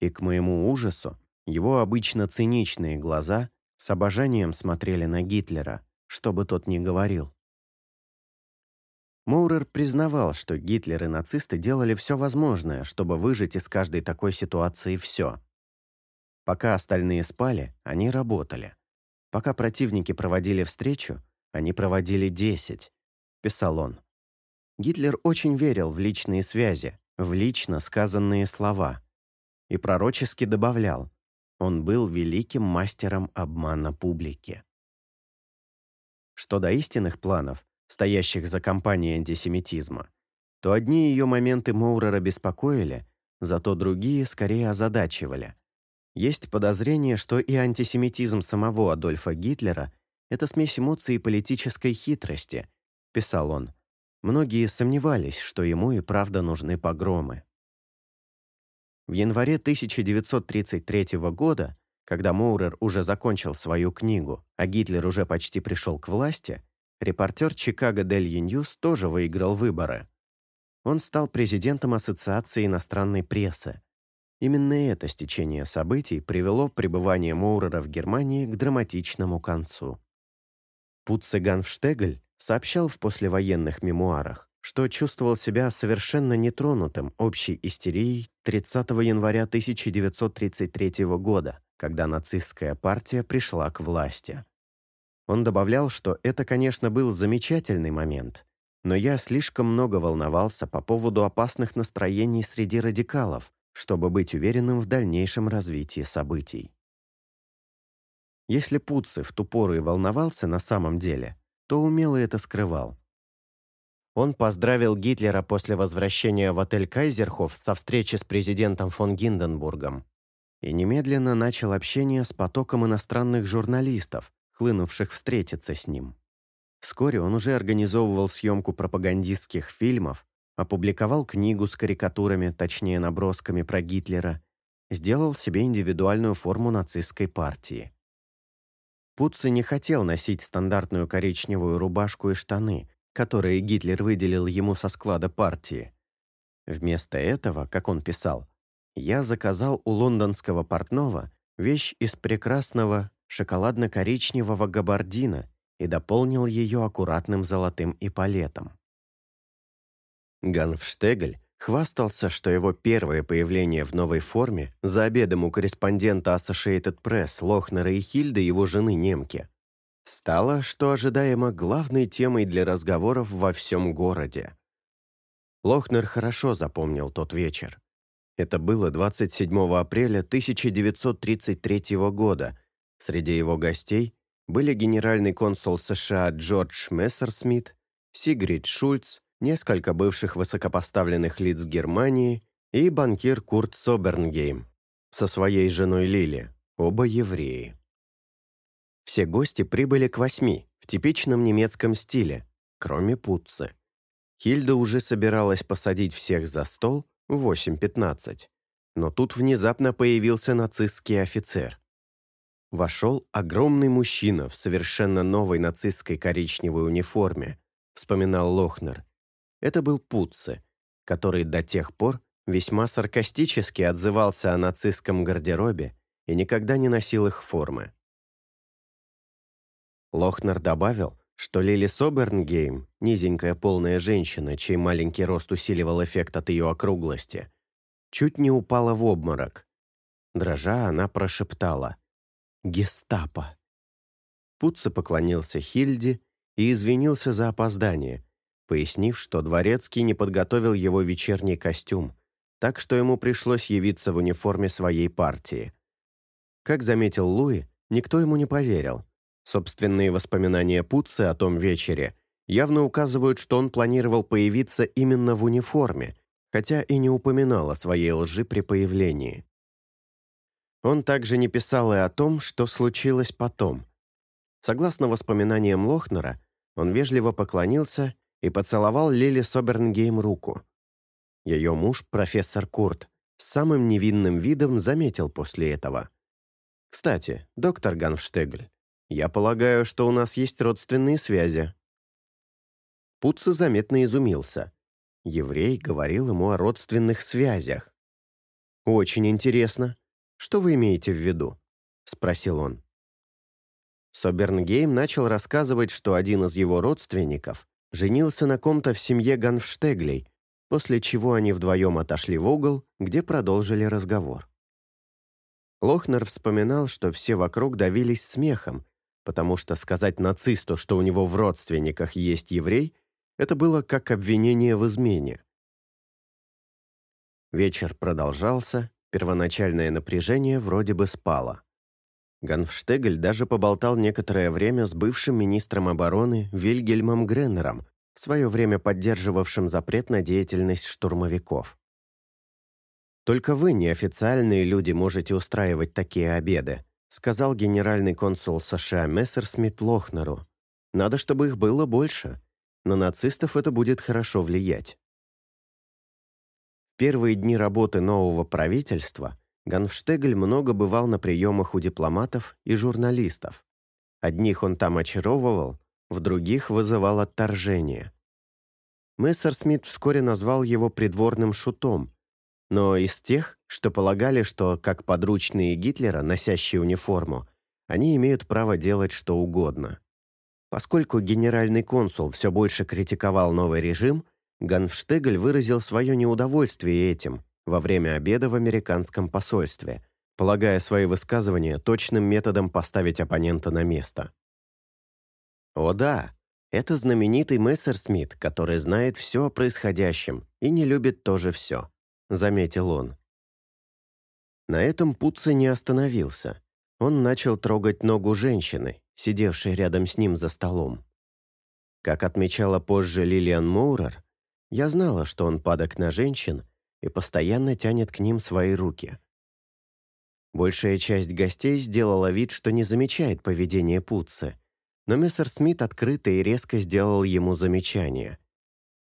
и, к моему ужасу, его обычно циничные глаза с обожанием смотрели на Гитлера, что бы тот ни говорил. Моурер признавал, что Гитлер и нацисты делали все возможное, чтобы выжить из каждой такой ситуации все. Пока остальные спали, они работали. Пока противники проводили встречу, они проводили десять, писал он. Гитлер очень верил в личные связи, в лично сказанные слова. И пророчески добавлял, он был великим мастером обмана публики. Что до истинных планов, стоящих за кампанией антисемитизма, то одни ее моменты Моурера беспокоили, зато другие скорее озадачивали. Есть подозрение, что и антисемитизм самого Адольфа Гитлера – это смесь эмоций и политической хитрости, писал он. Многие сомневались, что ему и правда нужны погромы. В январе 1933 года, когда Моурер уже закончил свою книгу, а Гитлер уже почти пришел к власти, репортер Чикаго Daily News тоже выиграл выборы. Он стал президентом Ассоциации иностранной прессы. Именно это стечение событий привело пребывание Моурера в Германии к драматичному концу. Путце Ганфштегль сообщал в послевоенных мемуарах, что чувствовал себя совершенно нетронутым общей истерией 30 января 1933 года, когда нацистская партия пришла к власти. Он добавлял, что это, конечно, был замечательный момент, но я слишком много волновался по поводу опасных настроений среди радикалов, чтобы быть уверенным в дальнейшем развитии событий. Если Пуцци в ту пору и волновался на самом деле, то умело это скрывал. Он поздравил Гитлера после возвращения в отель Кайзерхоф со встречи с президентом фон Гинденбургом и немедленно начал общение с потоком иностранных журналистов, хлынувших встретиться с ним. Вскоре он уже организовывал съемку пропагандистских фильмов, опубликовал книгу с карикатурами, точнее набросками про Гитлера, сделал себе индивидуальную форму нацистской партии. Пуцци не хотел носить стандартную коричневую рубашку и штаны, которые Гитлер выделил ему со склада партии. Вместо этого, как он писал, «Я заказал у лондонского портного вещь из прекрасного шоколадно-коричневого габардина и дополнил ее аккуратным золотым эполетом». Ганфштегль хвастался, что его первое появление в новой форме за обедом у корреспондента Associated Press Лохнера и Хильды, его жены немки, стало, что ожидаемо, главной темой для разговоров во всем городе. Лохнер хорошо запомнил тот вечер. Это было 27 апреля 1933 года. Среди его гостей были генеральный консул США Джордж Мессерсмит, Сигрид Шульц, несколько бывших высокопоставленных лиц Германии и банкир Курт Собернгейм со своей женой Лили, оба евреи. Все гости прибыли к восьми, в типичном немецком стиле, кроме Путцы. Хильда уже собиралась посадить всех за стол в 8.15, но тут внезапно появился нацистский офицер. Вошел огромный мужчина в совершенно новой нацистской коричневой униформе, вспоминал Лохнер, это был Путце, который до тех пор весьма саркастически отзывался о нацистском гардеробе и никогда не носил их формы. Лохнер добавил, что Лили Собернгейм, низенькая полная женщина, чей маленький рост усиливал эффект от ее округлости, чуть не упала в обморок. Дрожа, она прошептала «Гестапо». Путце поклонился Хильде и извинился за опоздание, пояснив, что Дворецкий не подготовил его вечерний костюм, так что ему пришлось явиться в униформе своей партии. Как заметил Луи, никто ему не поверил. Собственные воспоминания Путцы о том вечере явно указывают, что он планировал появиться именно в униформе, хотя и не упоминал о своей лжи при появлении. Он также не писал и о том, что случилось потом. Согласно воспоминаниям Лохнера, он вежливо поклонился и поцеловал Лили Собернгейм руку. Ее муж, профессор Курт, с самым невинным видом заметил после этого. «Кстати, доктор Ганфштегль, я полагаю, что у нас есть родственные связи». Путце заметно изумился. Еврей говорил ему о родственных связях. «Очень интересно. Что вы имеете в виду?» — спросил он. Собернгейм начал рассказывать, что один из его родственников женился на ком-то в семье Ганфштеглей, после чего они вдвоем отошли в угол, где продолжили разговор. Лохнер вспоминал, что все вокруг давились смехом, потому что сказать нацисту, что у него в родственниках есть еврей, это было как обвинение в измене. Вечер продолжался, первоначальное напряжение вроде бы спало. Ганфштегль даже поболтал некоторое время с бывшим министром обороны Вильгельмом Греннером, в свое время поддерживавшим запрет на деятельность штурмовиков. «Только вы, неофициальные люди, можете устраивать такие обеды», сказал генеральный консул США Мессерсмит Лохнеру. «Надо, чтобы их было больше. На нацистов это будет хорошо влиять». Первые дни работы нового правительства – Ганфштегль много бывал на приемах у дипломатов и журналистов. Одних он там очаровывал, в других вызывал отторжение. Мессерсмит вскоре назвал его придворным шутом, но из тех, что полагали, что, как подручные Гитлера, носящие униформу, они имеют право делать что угодно. Поскольку генеральный консул все больше критиковал новый режим, Ганфштегль выразил свое неудовольствие этим во время обеда в американском посольстве, полагая свои высказывания точным методом поставить оппонента на место. О да, это знаменитый Мессер Смит, который знает все о происходящем и не любит тоже все, заметил он. На этом Путце не остановился. Он начал трогать ногу женщины, сидевшей рядом с ним за столом. Как отмечала позже Лилиан Моурер, я знала, что он падок на женщин и постоянно тянет к ним свои руки. Большая часть гостей сделала вид, что не замечает поведение Путца, но мистер Смит открыто и резко сделал ему замечание.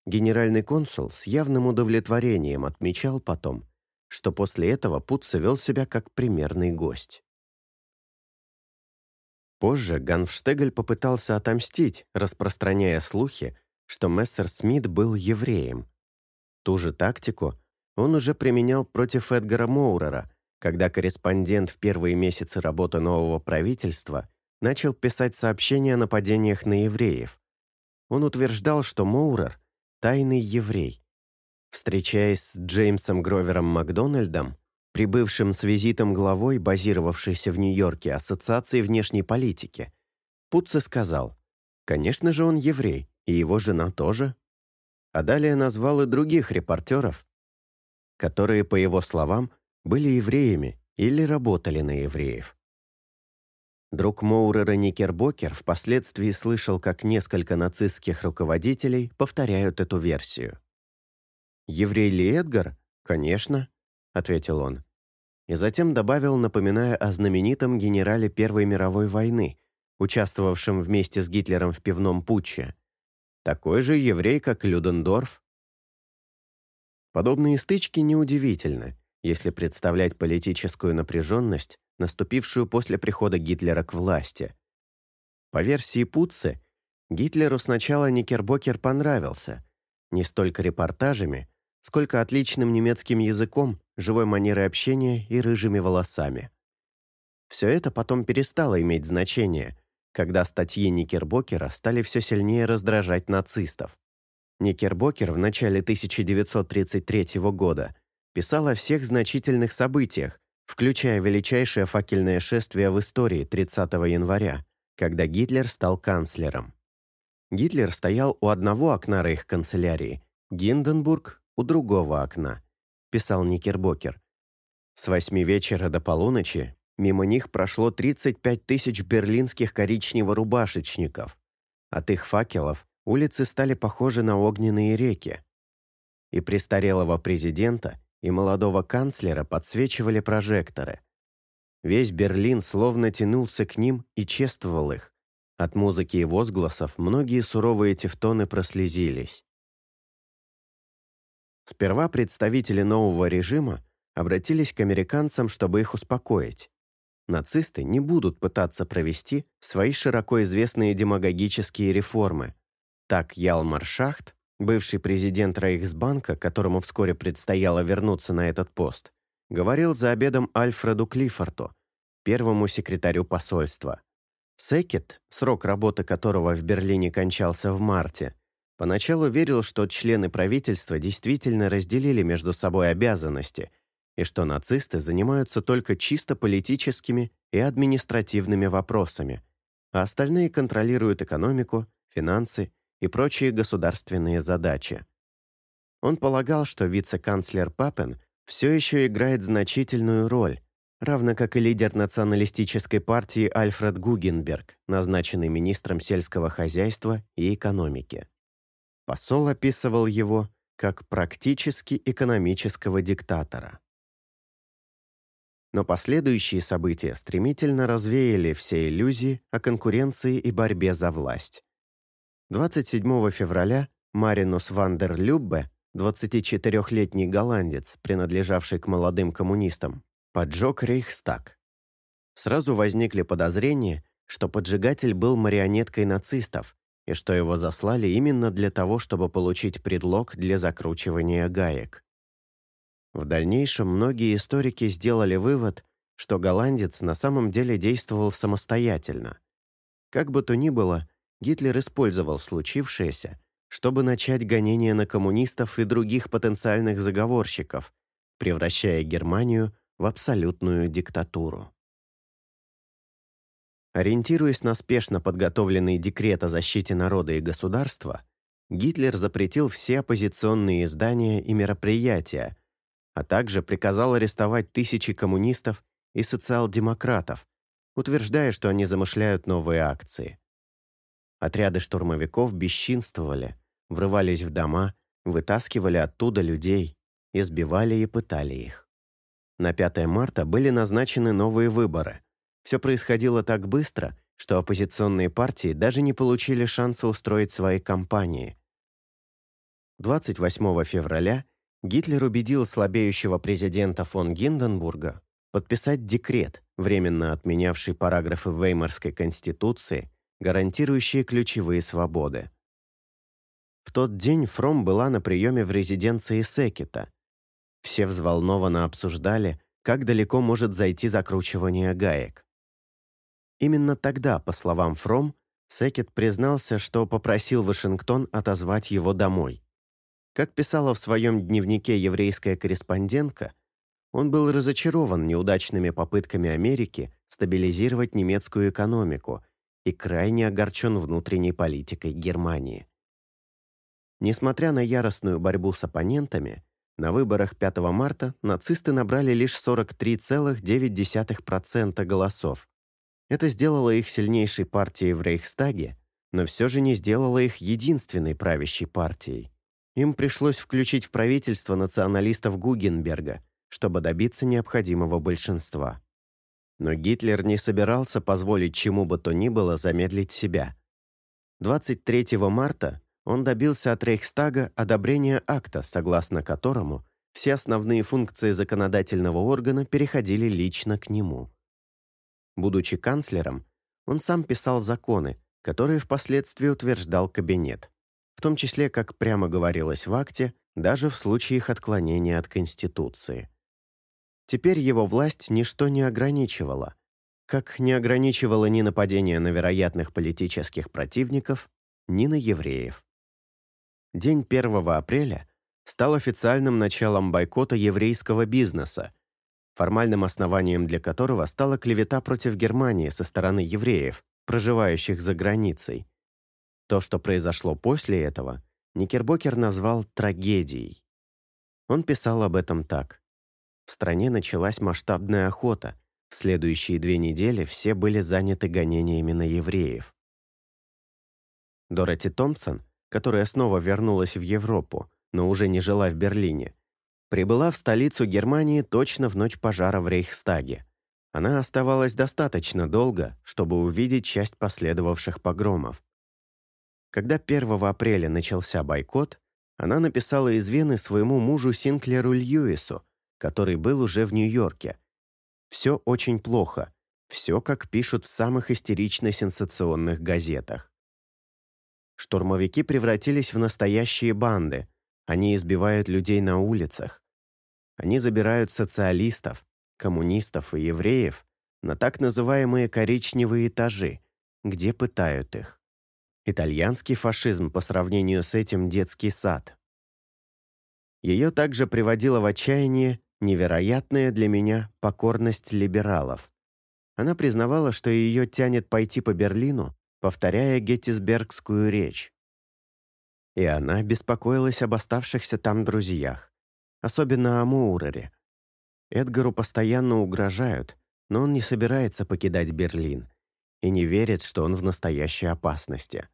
Генеральный консул с явным удовлетворением отмечал потом, что после этого Путца вел себя как примерный гость. Позже Ганфштегель попытался отомстить, распространяя слухи, что Мессер Смит был евреем. Ту же тактику он уже применял против Эдгара Моурера, когда корреспондент в первые месяцы работы нового правительства начал писать сообщения о нападениях на евреев. Он утверждал, что Моурер – тайный еврей. Встречаясь с Джеймсом Гровером Макдональдом, прибывшим с визитом главой, базировавшейся в Нью-Йорке Ассоциации внешней политики, Путце сказал, «Конечно же он еврей, и его жена тоже». А далее назвал и других репортеров, которые, по его словам, были евреями или работали на евреев. Друг Моурера Никербокер впоследствии слышал, как несколько нацистских руководителей повторяют эту версию. «Еврей ли Эдгар? Конечно», — ответил он. И затем добавил, напоминая о знаменитом генерале Первой мировой войны, участвовавшем вместе с Гитлером в пивном путче. Такой же еврей, как Людендорф. Подобные стычки неудивительны, если представлять политическую напряженность, наступившую после прихода Гитлера к власти. По версии Путце, Гитлеру сначала Никербокер понравился, не столько репортажами, сколько отличным немецким языком, живой манерой общения и рыжими волосами. Все это потом перестало иметь значение, когда статьи Никербокера стали все сильнее раздражать нацистов. Никербокер в начале 1933 года писал о всех значительных событиях, включая величайшее факельное шествие в истории 30 января, когда Гитлер стал канцлером. Гитлер стоял у одного окна рейх-канцелярии, Гинденбург у другого окна, писал Никербокер. С восьми вечера до полуночи мимо них прошло 35 тысяч берлинских коричнево-рубашечников. От их факелов улицы стали похожи на огненные реки. И престарелого президента, и молодого канцлера подсвечивали прожекторы. Весь Берлин словно тянулся к ним и чествовал их. От музыки и возгласов многие суровые тевтоны прослезились. Сперва представители нового режима обратились к американцам, чтобы их успокоить. Нацисты не будут пытаться провести свои широко известные демагогические реформы, так Ялмар Шахт, бывший президент Рейхсбанка, которому вскоре предстояло вернуться на этот пост, говорил за обедом Альфреду Клиффорту, первому секретарю посольства. Секет, срок работы которого в Берлине кончался в марте, поначалу верил, что члены правительства действительно разделили между собой обязанности и что нацисты занимаются только чисто политическими и административными вопросами, а остальные контролируют экономику, финансы и прочие государственные задачи. Он полагал, что вице-канцлер Папен все еще играет значительную роль, равно как и лидер националистической партии Альфред Гугенберг, назначенный министром сельского хозяйства и экономики. Посол описывал его как практически экономического диктатора. Но последующие события стремительно развеяли все иллюзии о конкуренции и борьбе за власть. 27 февраля Маринус ван дер Люббе, 24-летний голландец, принадлежавший к молодым коммунистам, поджег Рейхстаг. Сразу возникли подозрения, что поджигатель был марионеткой нацистов и что его заслали именно для того, чтобы получить предлог для закручивания гаек. В дальнейшем многие историки сделали вывод, что голландец на самом деле действовал самостоятельно. Как бы то ни было, Гитлер использовал случившееся, чтобы начать гонения на коммунистов и других потенциальных заговорщиков, превращая Германию в абсолютную диктатуру. Ориентируясь на спешно подготовленный декрет о защите народа и государства, Гитлер запретил все оппозиционные издания и мероприятия, а также приказал арестовать тысячи коммунистов и социал-демократов, утверждая, что они замышляют новые акции. Отряды штурмовиков бесчинствовали, врывались в дома, вытаскивали оттуда людей, избивали и пытали их. На 5 марта были назначены новые выборы. Все происходило так быстро, что оппозиционные партии даже не получили шанса устроить свои кампании. 28 февраля Гитлер убедил слабеющего президента фон Гинденбурга подписать декрет, временно отменявший параграфы Веймарской конституции, гарантирующие ключевые свободы. В тот день Фром была на приеме в резиденции Секета. Все взволнованно обсуждали, как далеко может зайти закручивание гаек. Именно тогда, по словам Фром, Секет признался, что попросил Вашингтон отозвать его домой. Как писала в своем дневнике еврейская корреспондентка, он был разочарован неудачными попытками Америки стабилизировать немецкую экономику и крайне огорчен внутренней политикой Германии. Несмотря на яростную борьбу с оппонентами, на выборах 5 марта нацисты набрали лишь 43,9% голосов. Это сделало их сильнейшей партией в Рейхстаге, но все же не сделало их единственной правящей партией. Им пришлось включить в правительство националистов Гугенберга, чтобы добиться необходимого большинства. Но Гитлер не собирался позволить чему бы то ни было замедлить себя. 23 марта он добился от Рейхстага одобрения акта, согласно которому все основные функции законодательного органа переходили лично к нему. Будучи канцлером, он сам писал законы, которые впоследствии утверждал кабинет, в том числе, как прямо говорилось в акте, даже в случае их отклонения от Конституции. Теперь его власть ничто не ограничивало, как не ограничивало ни нападение на вероятных политических противников, ни на евреев. День 1 апреля стал официальным началом бойкота еврейского бизнеса, формальным основанием для которого стала клевета против Германии со стороны евреев, проживающих за границей. То, что произошло после этого, Никербокер назвал трагедией. Он писал об этом так. В стране началась масштабная охота, в следующие две недели все были заняты гонениями на евреев. Дороти Томпсон – которая снова вернулась в Европу, но уже не жила в Берлине, прибыла в столицу Германии точно в ночь пожара в Рейхстаге. Она оставалась достаточно долго, чтобы увидеть часть последовавших погромов. Когда 1 апреля начался бойкот, она написала из Вены своему мужу Синклеру Льюису, который был уже в Нью-Йорке. «Все очень плохо. Все, как пишут в самых истерично-сенсационных газетах. Штурмовики превратились в настоящие банды. Они избивают людей на улицах. Они забирают социалистов, коммунистов и евреев на так называемые коричневые этажи, где пытают их. Итальянский фашизм по сравнению с этим детский сад. Ее также приводила в отчаяние невероятная для меня покорность либералов. Она признавала, что ее тянет пойти по Берлину повторяя геттисбергскую речь. И она беспокоилась об оставшихся там друзьях, особенно о Мурере. Эдгару постоянно угрожают, но он не собирается покидать Берлин и не верит, что он в настоящей опасности.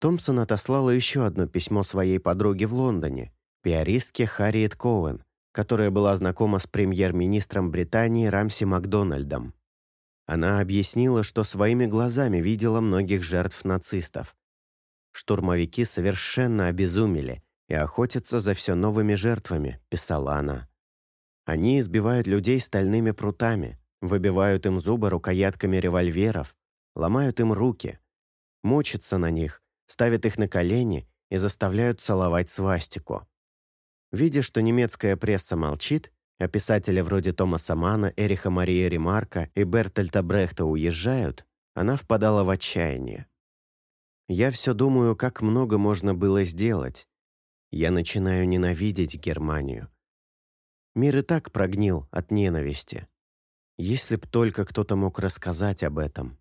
Томпсон отослала еще одно письмо своей подруге в Лондоне, пиаристке Харриет Коуэн, которая была знакома с премьер-министром Британии Рамси Макдональдом. Она объяснила, что своими глазами видела многих жертв нацистов. «Штурмовики совершенно обезумели и охотятся за все новыми жертвами», — писала она. «Они избивают людей стальными прутами, выбивают им зубы рукоятками револьверов, ломают им руки, мочатся на них, ставят их на колени и заставляют целовать свастику». Видя, что немецкая пресса молчит, а писатели вроде Томаса Мана, Эриха Марии Ремарка и Бертольта Брехта уезжают, она впадала в отчаяние. Я все думаю, как много можно было сделать. Я начинаю ненавидеть Германию. Мир и так прогнил от ненависти. Если б только кто-то мог рассказать об этом.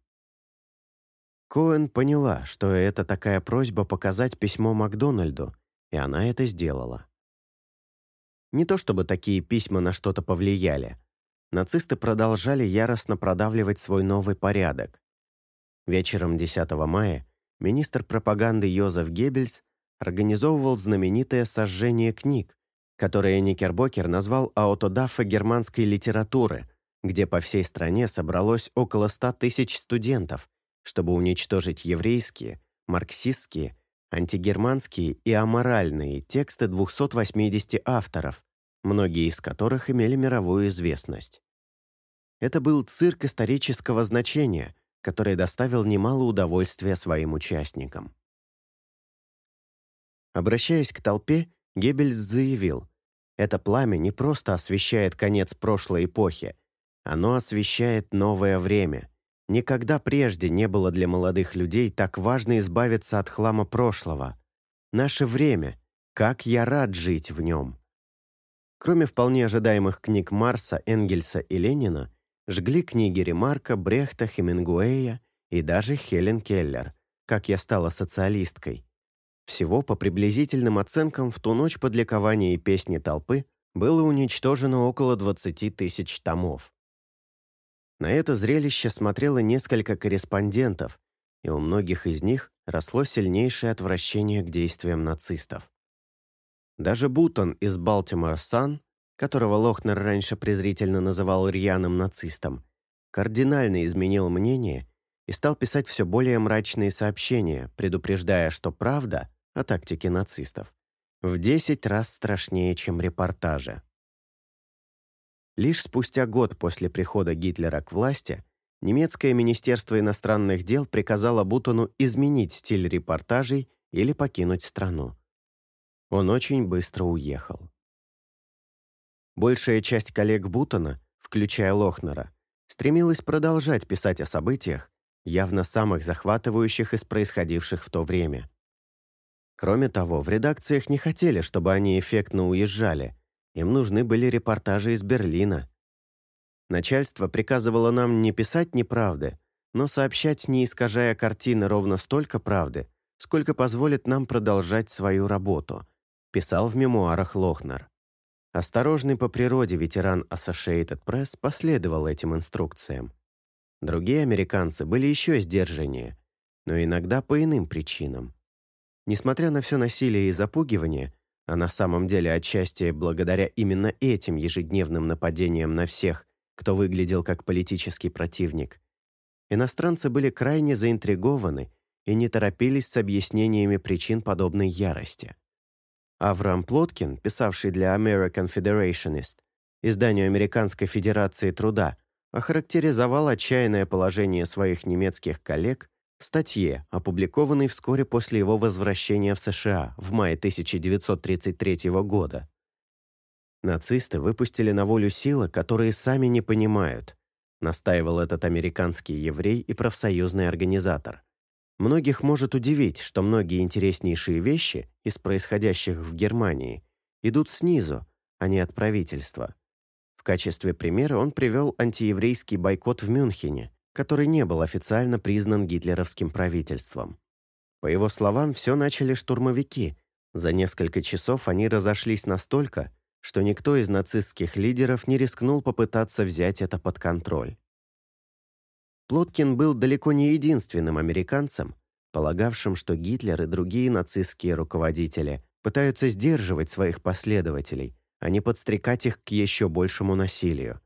Коэн поняла, что это такая просьба показать письмо Макдональду, и она это сделала. Не то чтобы такие письма на что-то повлияли. Нацисты продолжали яростно продавливать свой новый порядок. Вечером 10 мая министр пропаганды Йозеф Геббельс организовывал знаменитое сожжение книг, которое Никербокер назвал «Аутодаффе германской литературы», где по всей стране собралось около 100 тысяч студентов, чтобы уничтожить еврейские, марксистские антигерманские и аморальные тексты 280 авторов, многие из которых имели мировую известность. Это был цирк исторического значения, который доставил немало удовольствия своим участникам. Обращаясь к толпе, Геббельс заявил, «Это пламя не просто освещает конец прошлой эпохи, оно освещает новое время. Никогда прежде не было для молодых людей так важно избавиться от хлама прошлого. Наше время, как я рад жить в нем». Кроме вполне ожидаемых книг Марса, Энгельса и Ленина, жгли книги Ремарка, Брехта, Хемингуэя и даже Хелен Келлер «Как я стала социалисткой». Всего, по приблизительным оценкам, в ту ночь под ликование и песни толпы было уничтожено около 20 тысяч томов. На это зрелище смотрело несколько корреспондентов, и у многих из них росло сильнейшее отвращение к действиям нацистов. Даже Бутон из Балтимор Сан, которого Лохнер раньше презрительно называл рьяным нацистом, кардинально изменил мнение и стал писать все более мрачные сообщения, предупреждая, что правда о тактике нацистов в 10 раз страшнее, чем репортажи. Лишь спустя год после прихода Гитлера к власти немецкое министерство иностранных дел приказало Бутону изменить стиль репортажей или покинуть страну. Он очень быстро уехал. Большая часть коллег Бутона, включая Лохнера, стремилась продолжать писать о событиях, явно самых захватывающих из происходивших в то время. Кроме того, в редакциях не хотели, чтобы они эффектно уезжали, им нужны были репортажи из Берлина. Начальство приказывало нам не писать неправды, но сообщать, не искажая картины, ровно столько правды, сколько позволит нам продолжать свою работу – писал в мемуарах Лохнер. Осторожный по природе ветеран Associated Press последовал этим инструкциям. Другие американцы были еще сдержаннее, но иногда по иным причинам. Несмотря на все насилие и запугивание, а на самом деле отчасти благодаря именно этим ежедневным нападениям на всех, кто выглядел как политический противник, иностранцы были крайне заинтригованы и не торопились с объяснениями причин подобной ярости. Авраам Плоткин, писавший для American Federationist, изданию Американской Федерации Труда, охарактеризовал отчаянное положение своих немецких коллег статье, опубликованной вскоре после его возвращения в США в мае 1933 года. Нацисты выпустили на волю силы, которые сами не понимают, настаивал этот американский еврей и профсоюзный организатор. Многих может удивить, что многие интереснейшие вещи из происходящих в Германии идут снизу, а не от правительства. В качестве примера он привел антиеврейский бойкот в Мюнхене, который не был официально признан гитлеровским правительством. По его словам, все начали штурмовики. За несколько часов они разошлись настолько, что никто из нацистских лидеров не рискнул попытаться взять это под контроль. Плоткин был далеко не единственным американцем, полагавшим, что Гитлер и другие нацистские руководители пытаются сдерживать своих последователей, а не подстрекать их к еще большему насилию.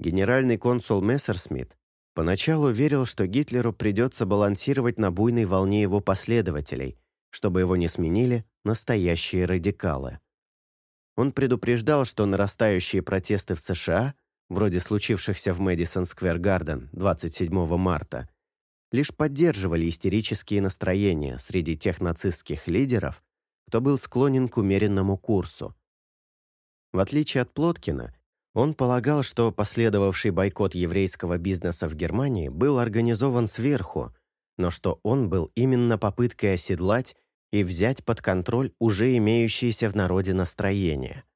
Генеральный консул Мессерсмит поначалу верил, что Гитлеру придется балансировать на буйной волне его последователей, чтобы его не сменили настоящие радикалы. Он предупреждал, что нарастающие протесты в США вроде случившихся в Мэдисон Сквер Гарден 27 марта, лишь поддерживали истерические настроения среди тех нацистских лидеров, кто был склонен к умеренному курсу. В отличие от Плоткина, он полагал, что последовавший бойкот еврейского бизнеса в Германии был организован сверху, но что он был именно попыткой оседлать и взять под контроль уже имеющиеся в народе настроения –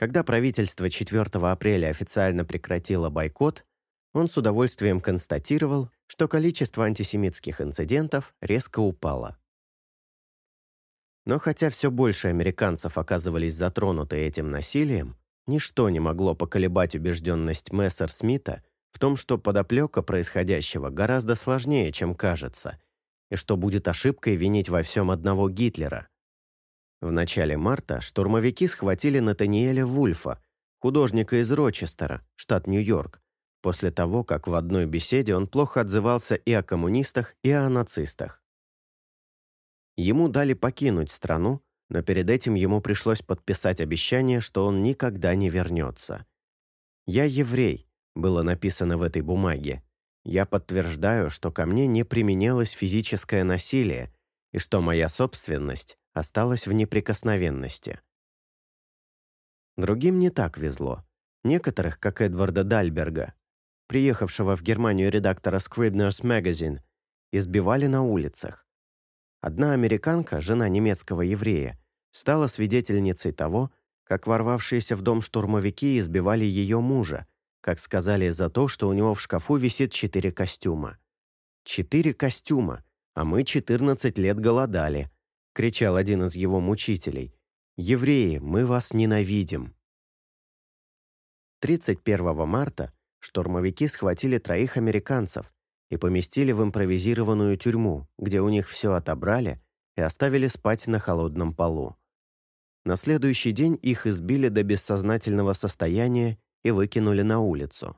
когда правительство 4 апреля официально прекратило бойкот, он с удовольствием констатировал, что количество антисемитских инцидентов резко упало. Но хотя все больше американцев оказывались затронуты этим насилием, ничто не могло поколебать убежденность Мессер Смита в том, что подоплека происходящего гораздо сложнее, чем кажется, и что будет ошибкой винить во всем одного Гитлера, в начале марта штурмовики схватили Натаниэля Вульфа, художника из Рочестера, штат Нью-Йорк, после того, как в одной беседе он плохо отзывался и о коммунистах, и о нацистах. Ему дали покинуть страну, но перед этим ему пришлось подписать обещание, что он никогда не вернется. «Я еврей», — было написано в этой бумаге. «Я подтверждаю, что ко мне не применялось физическое насилие и что моя собственность осталась в неприкосновенности». Другим не так везло. Некоторых, как Эдварда Дальберга, приехавшего в Германию редактора Scribner's Magazine, избивали на улицах. Одна американка, жена немецкого еврея, стала свидетельницей того, как ворвавшиеся в дом штурмовики избивали ее мужа, как сказали за то, что у него в шкафу висит четыре костюма. «Четыре костюма, а мы 14 лет голодали», — кричал один из его мучителей. «Евреи, мы вас ненавидим». 31 марта штурмовики схватили троих американцев и поместили в импровизированную тюрьму, где у них все отобрали и оставили спать на холодном полу. На следующий день их избили до бессознательного состояния и выкинули на улицу.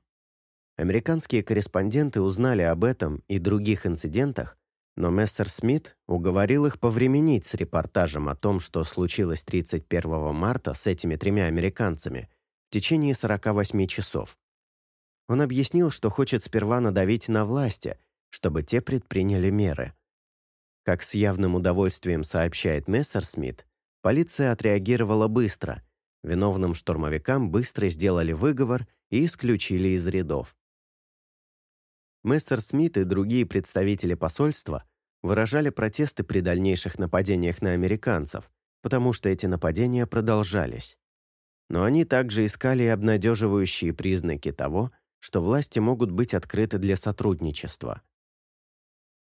Американские корреспонденты узнали об этом и других инцидентах, но Мессер Смит уговорил их повременить с репортажем о том, что случилось 31 марта с этими тремя американцами в течение 48 часов. Он объяснил, что хочет сперва надавить на власти, чтобы те предприняли меры. Как с явным удовольствием сообщает Мессерсмит, полиция отреагировала быстро. Виновным штурмовикам быстро сделали выговор и исключили из рядов. Мессерсмит и другие представители посольства выражали протесты при дальнейших нападениях на американцев, потому что эти нападения продолжались. Но они также искали обнадеживающие признаки того, что власти могут быть открыты для сотрудничества.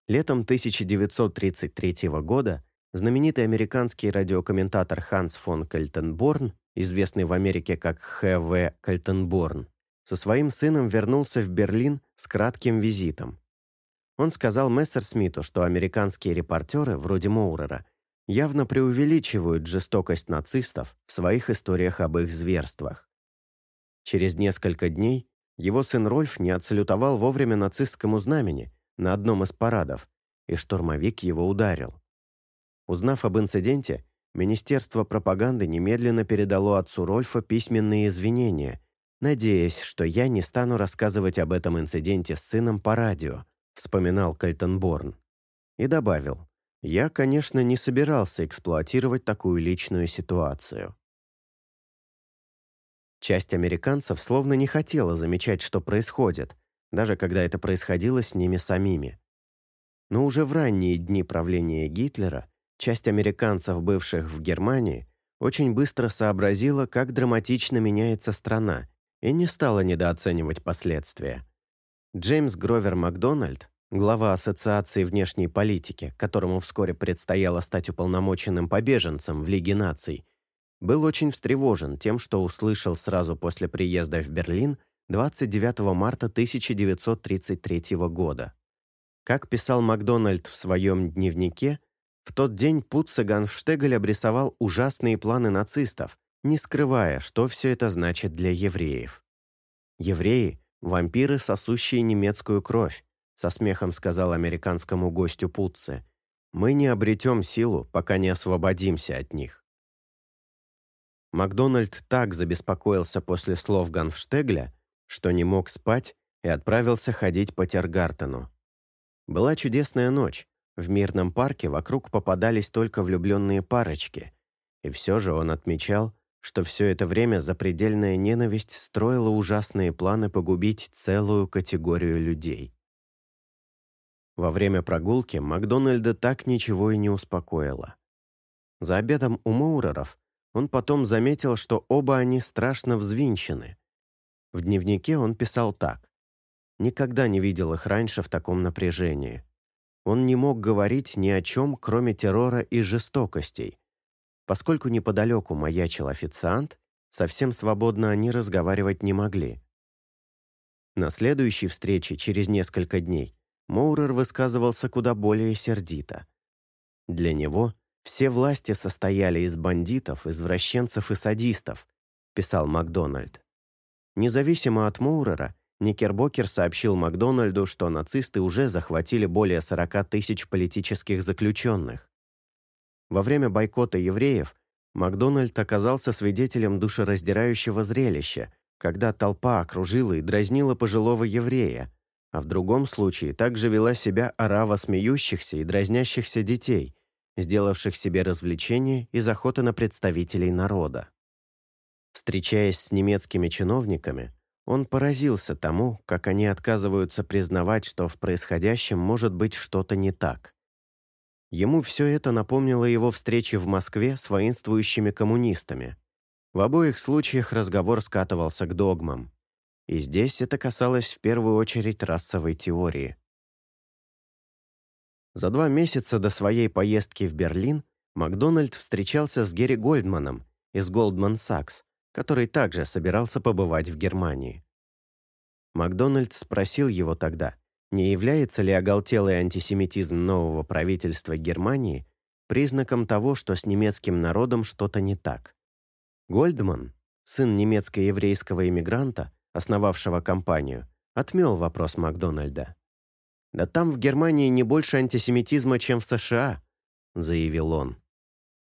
Летом 1933 года знаменитый американский радиокомментатор Ханс фон Кальтенборн, известный в Америке как Х.В. Кальтенборн, со своим сыном вернулся в Берлин с кратким визитом. Он сказал Мессерсмиту, что американские репортеры, вроде Моурера, явно преувеличивают жестокость нацистов в своих историях об их зверствах. Через несколько дней его сын Рольф не отсалютовал вовремя нацистскому знамени на одном из парадов, и штурмовик его ударил. Узнав об инциденте, Министерство пропаганды немедленно передало отцу Рольфа письменные извинения, надеясь, что я не стану рассказывать об этом инциденте с сыном по радио, вспоминал Кальтенборн. И добавил, я, конечно, не собирался эксплуатировать такую личную ситуацию. Часть американцев словно не хотела замечать, что происходит, даже когда это происходило с ними самими. Но уже в ранние дни правления Гитлера часть американцев, бывших в Германии, очень быстро сообразила, как драматично меняется страна, и не стала недооценивать последствия. Джеймс Гровер Макдональд, глава Ассоциации внешней политики, которому вскоре предстояло стать уполномоченным побеженцем в Лиге наций, был очень встревожен тем, что услышал сразу после приезда в Берлин 29 марта 1933 года. Как писал Макдональд в своем дневнике, в тот день Путце Ганфштегль обрисовал ужасные планы нацистов, не скрывая, что все это значит для евреев. «Евреи – вампиры, сосущие немецкую кровь», со смехом сказал американскому гостю Путце. «Мы не обретем силу, пока не освободимся от них». Макдональд так забеспокоился после слов Ганфштегля, что не мог спать и отправился ходить по Тергартену. Была чудесная ночь. В мирном парке вокруг попадались только влюбленные парочки. И все же он отмечал, что все это время запредельная ненависть строила ужасные планы погубить целую категорию людей. Во время прогулки Макдональда так ничего и не успокоило. За обедом у Моуреров он потом заметил, что оба они страшно взвинчены. В дневнике он писал так. Никогда не видел их раньше в таком напряжении. Он не мог говорить ни о чем, кроме террора и жестокостей. Поскольку неподалеку маячил официант, совсем свободно они разговаривать не могли. На следующей встрече, через несколько дней, Моурер высказывался куда более сердито. Для него «Все власти состояли из бандитов, извращенцев и садистов», писал Макдональд. Независимо от Моурера, Никербокер сообщил Макдональду, что нацисты уже захватили более 40 тысяч политических заключенных. Во время бойкота евреев Макдональд оказался свидетелем душераздирающего зрелища, когда толпа окружила и дразнила пожилого еврея, а в другом случае также вела себя орава смеющихся и дразнящихся детей, сделавших себе развлечение из охоты на представителей народа. Встречаясь с немецкими чиновниками, он поразился тому, как они отказываются признавать, что в происходящем может быть что-то не так. Ему все это напомнило его встречи в Москве с воинствующими коммунистами. В обоих случаях разговор скатывался к догмам. И здесь это касалось в первую очередь расовой теории. За два месяца до своей поездки в Берлин Макдональд встречался с Герри Гольдманом из Goldman Sachs, который также собирался побывать в Германии. Макдональд спросил его тогда, не является ли оголтелый антисемитизм нового правительства Германии признаком того, что с немецким народом что-то не так. Гольдман, сын немецко-еврейского иммигранта, основавшего компанию, отмел вопрос Макдональда. «Да там в Германии не больше антисемитизма, чем в США», — заявил он.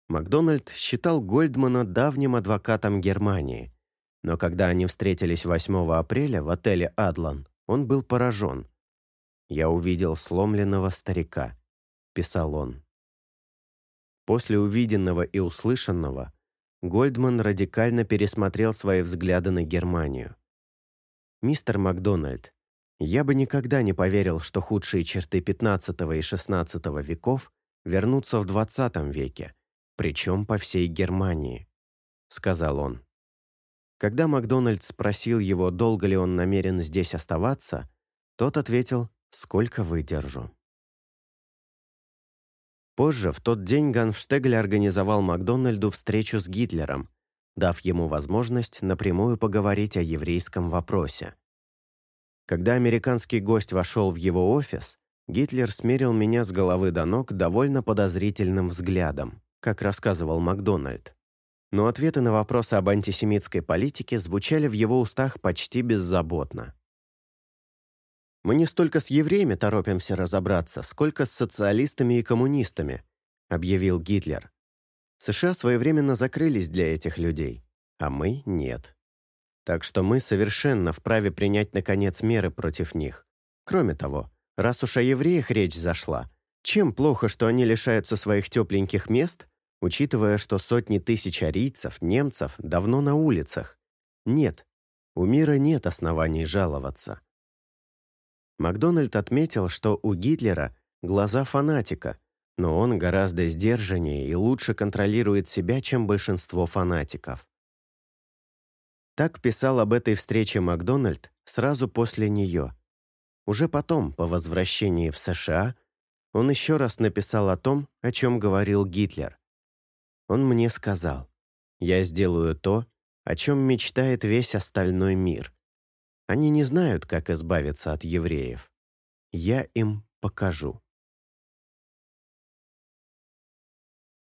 Макдональд считал Гольдмана давним адвокатом Германии, но когда они встретились 8 апреля в отеле «Адлан», он был поражен. «Я увидел сломленного старика», — писал он. После увиденного и услышанного Гольдман радикально пересмотрел свои взгляды на Германию. «Мистер Макдональд, я бы никогда не поверил, что худшие черты XV и XVI веков вернутся в XX веке, причем по всей Германии», — сказал он. Когда Макдональд спросил его, долго ли он намерен здесь оставаться, тот ответил «Сколько выдержу». Позже, в тот день, Ганфштегль организовал Макдональду встречу с Гитлером, дав ему возможность напрямую поговорить о еврейском вопросе. Когда американский гость вошел в его офис, Гитлер смерил меня с головы до ног довольно подозрительным взглядом, как рассказывал Макдональд но ответы на вопросы об антисемитской политике звучали в его устах почти беззаботно. «Мы не столько с евреями торопимся разобраться, сколько с социалистами и коммунистами», объявил Гитлер. США своевременно закрылись для этих людей, а мы – нет. Так что мы совершенно вправе принять, наконец, меры против них. Кроме того, раз уж о евреях речь зашла, чем плохо, что они лишаются своих тепленьких мест учитывая, что сотни тысяч арийцев, немцев давно на улицах. Нет, у мира нет оснований жаловаться. Макдональд отметил, что у Гитлера глаза фанатика, но он гораздо сдержаннее и лучше контролирует себя, чем большинство фанатиков. Так писал об этой встрече Макдональд сразу после нее. Уже потом, по возвращении в США, он еще раз написал о том, о чем говорил Гитлер. Он мне сказал, «Я сделаю то, о чем мечтает весь остальной мир. Они не знают, как избавиться от евреев. Я им покажу».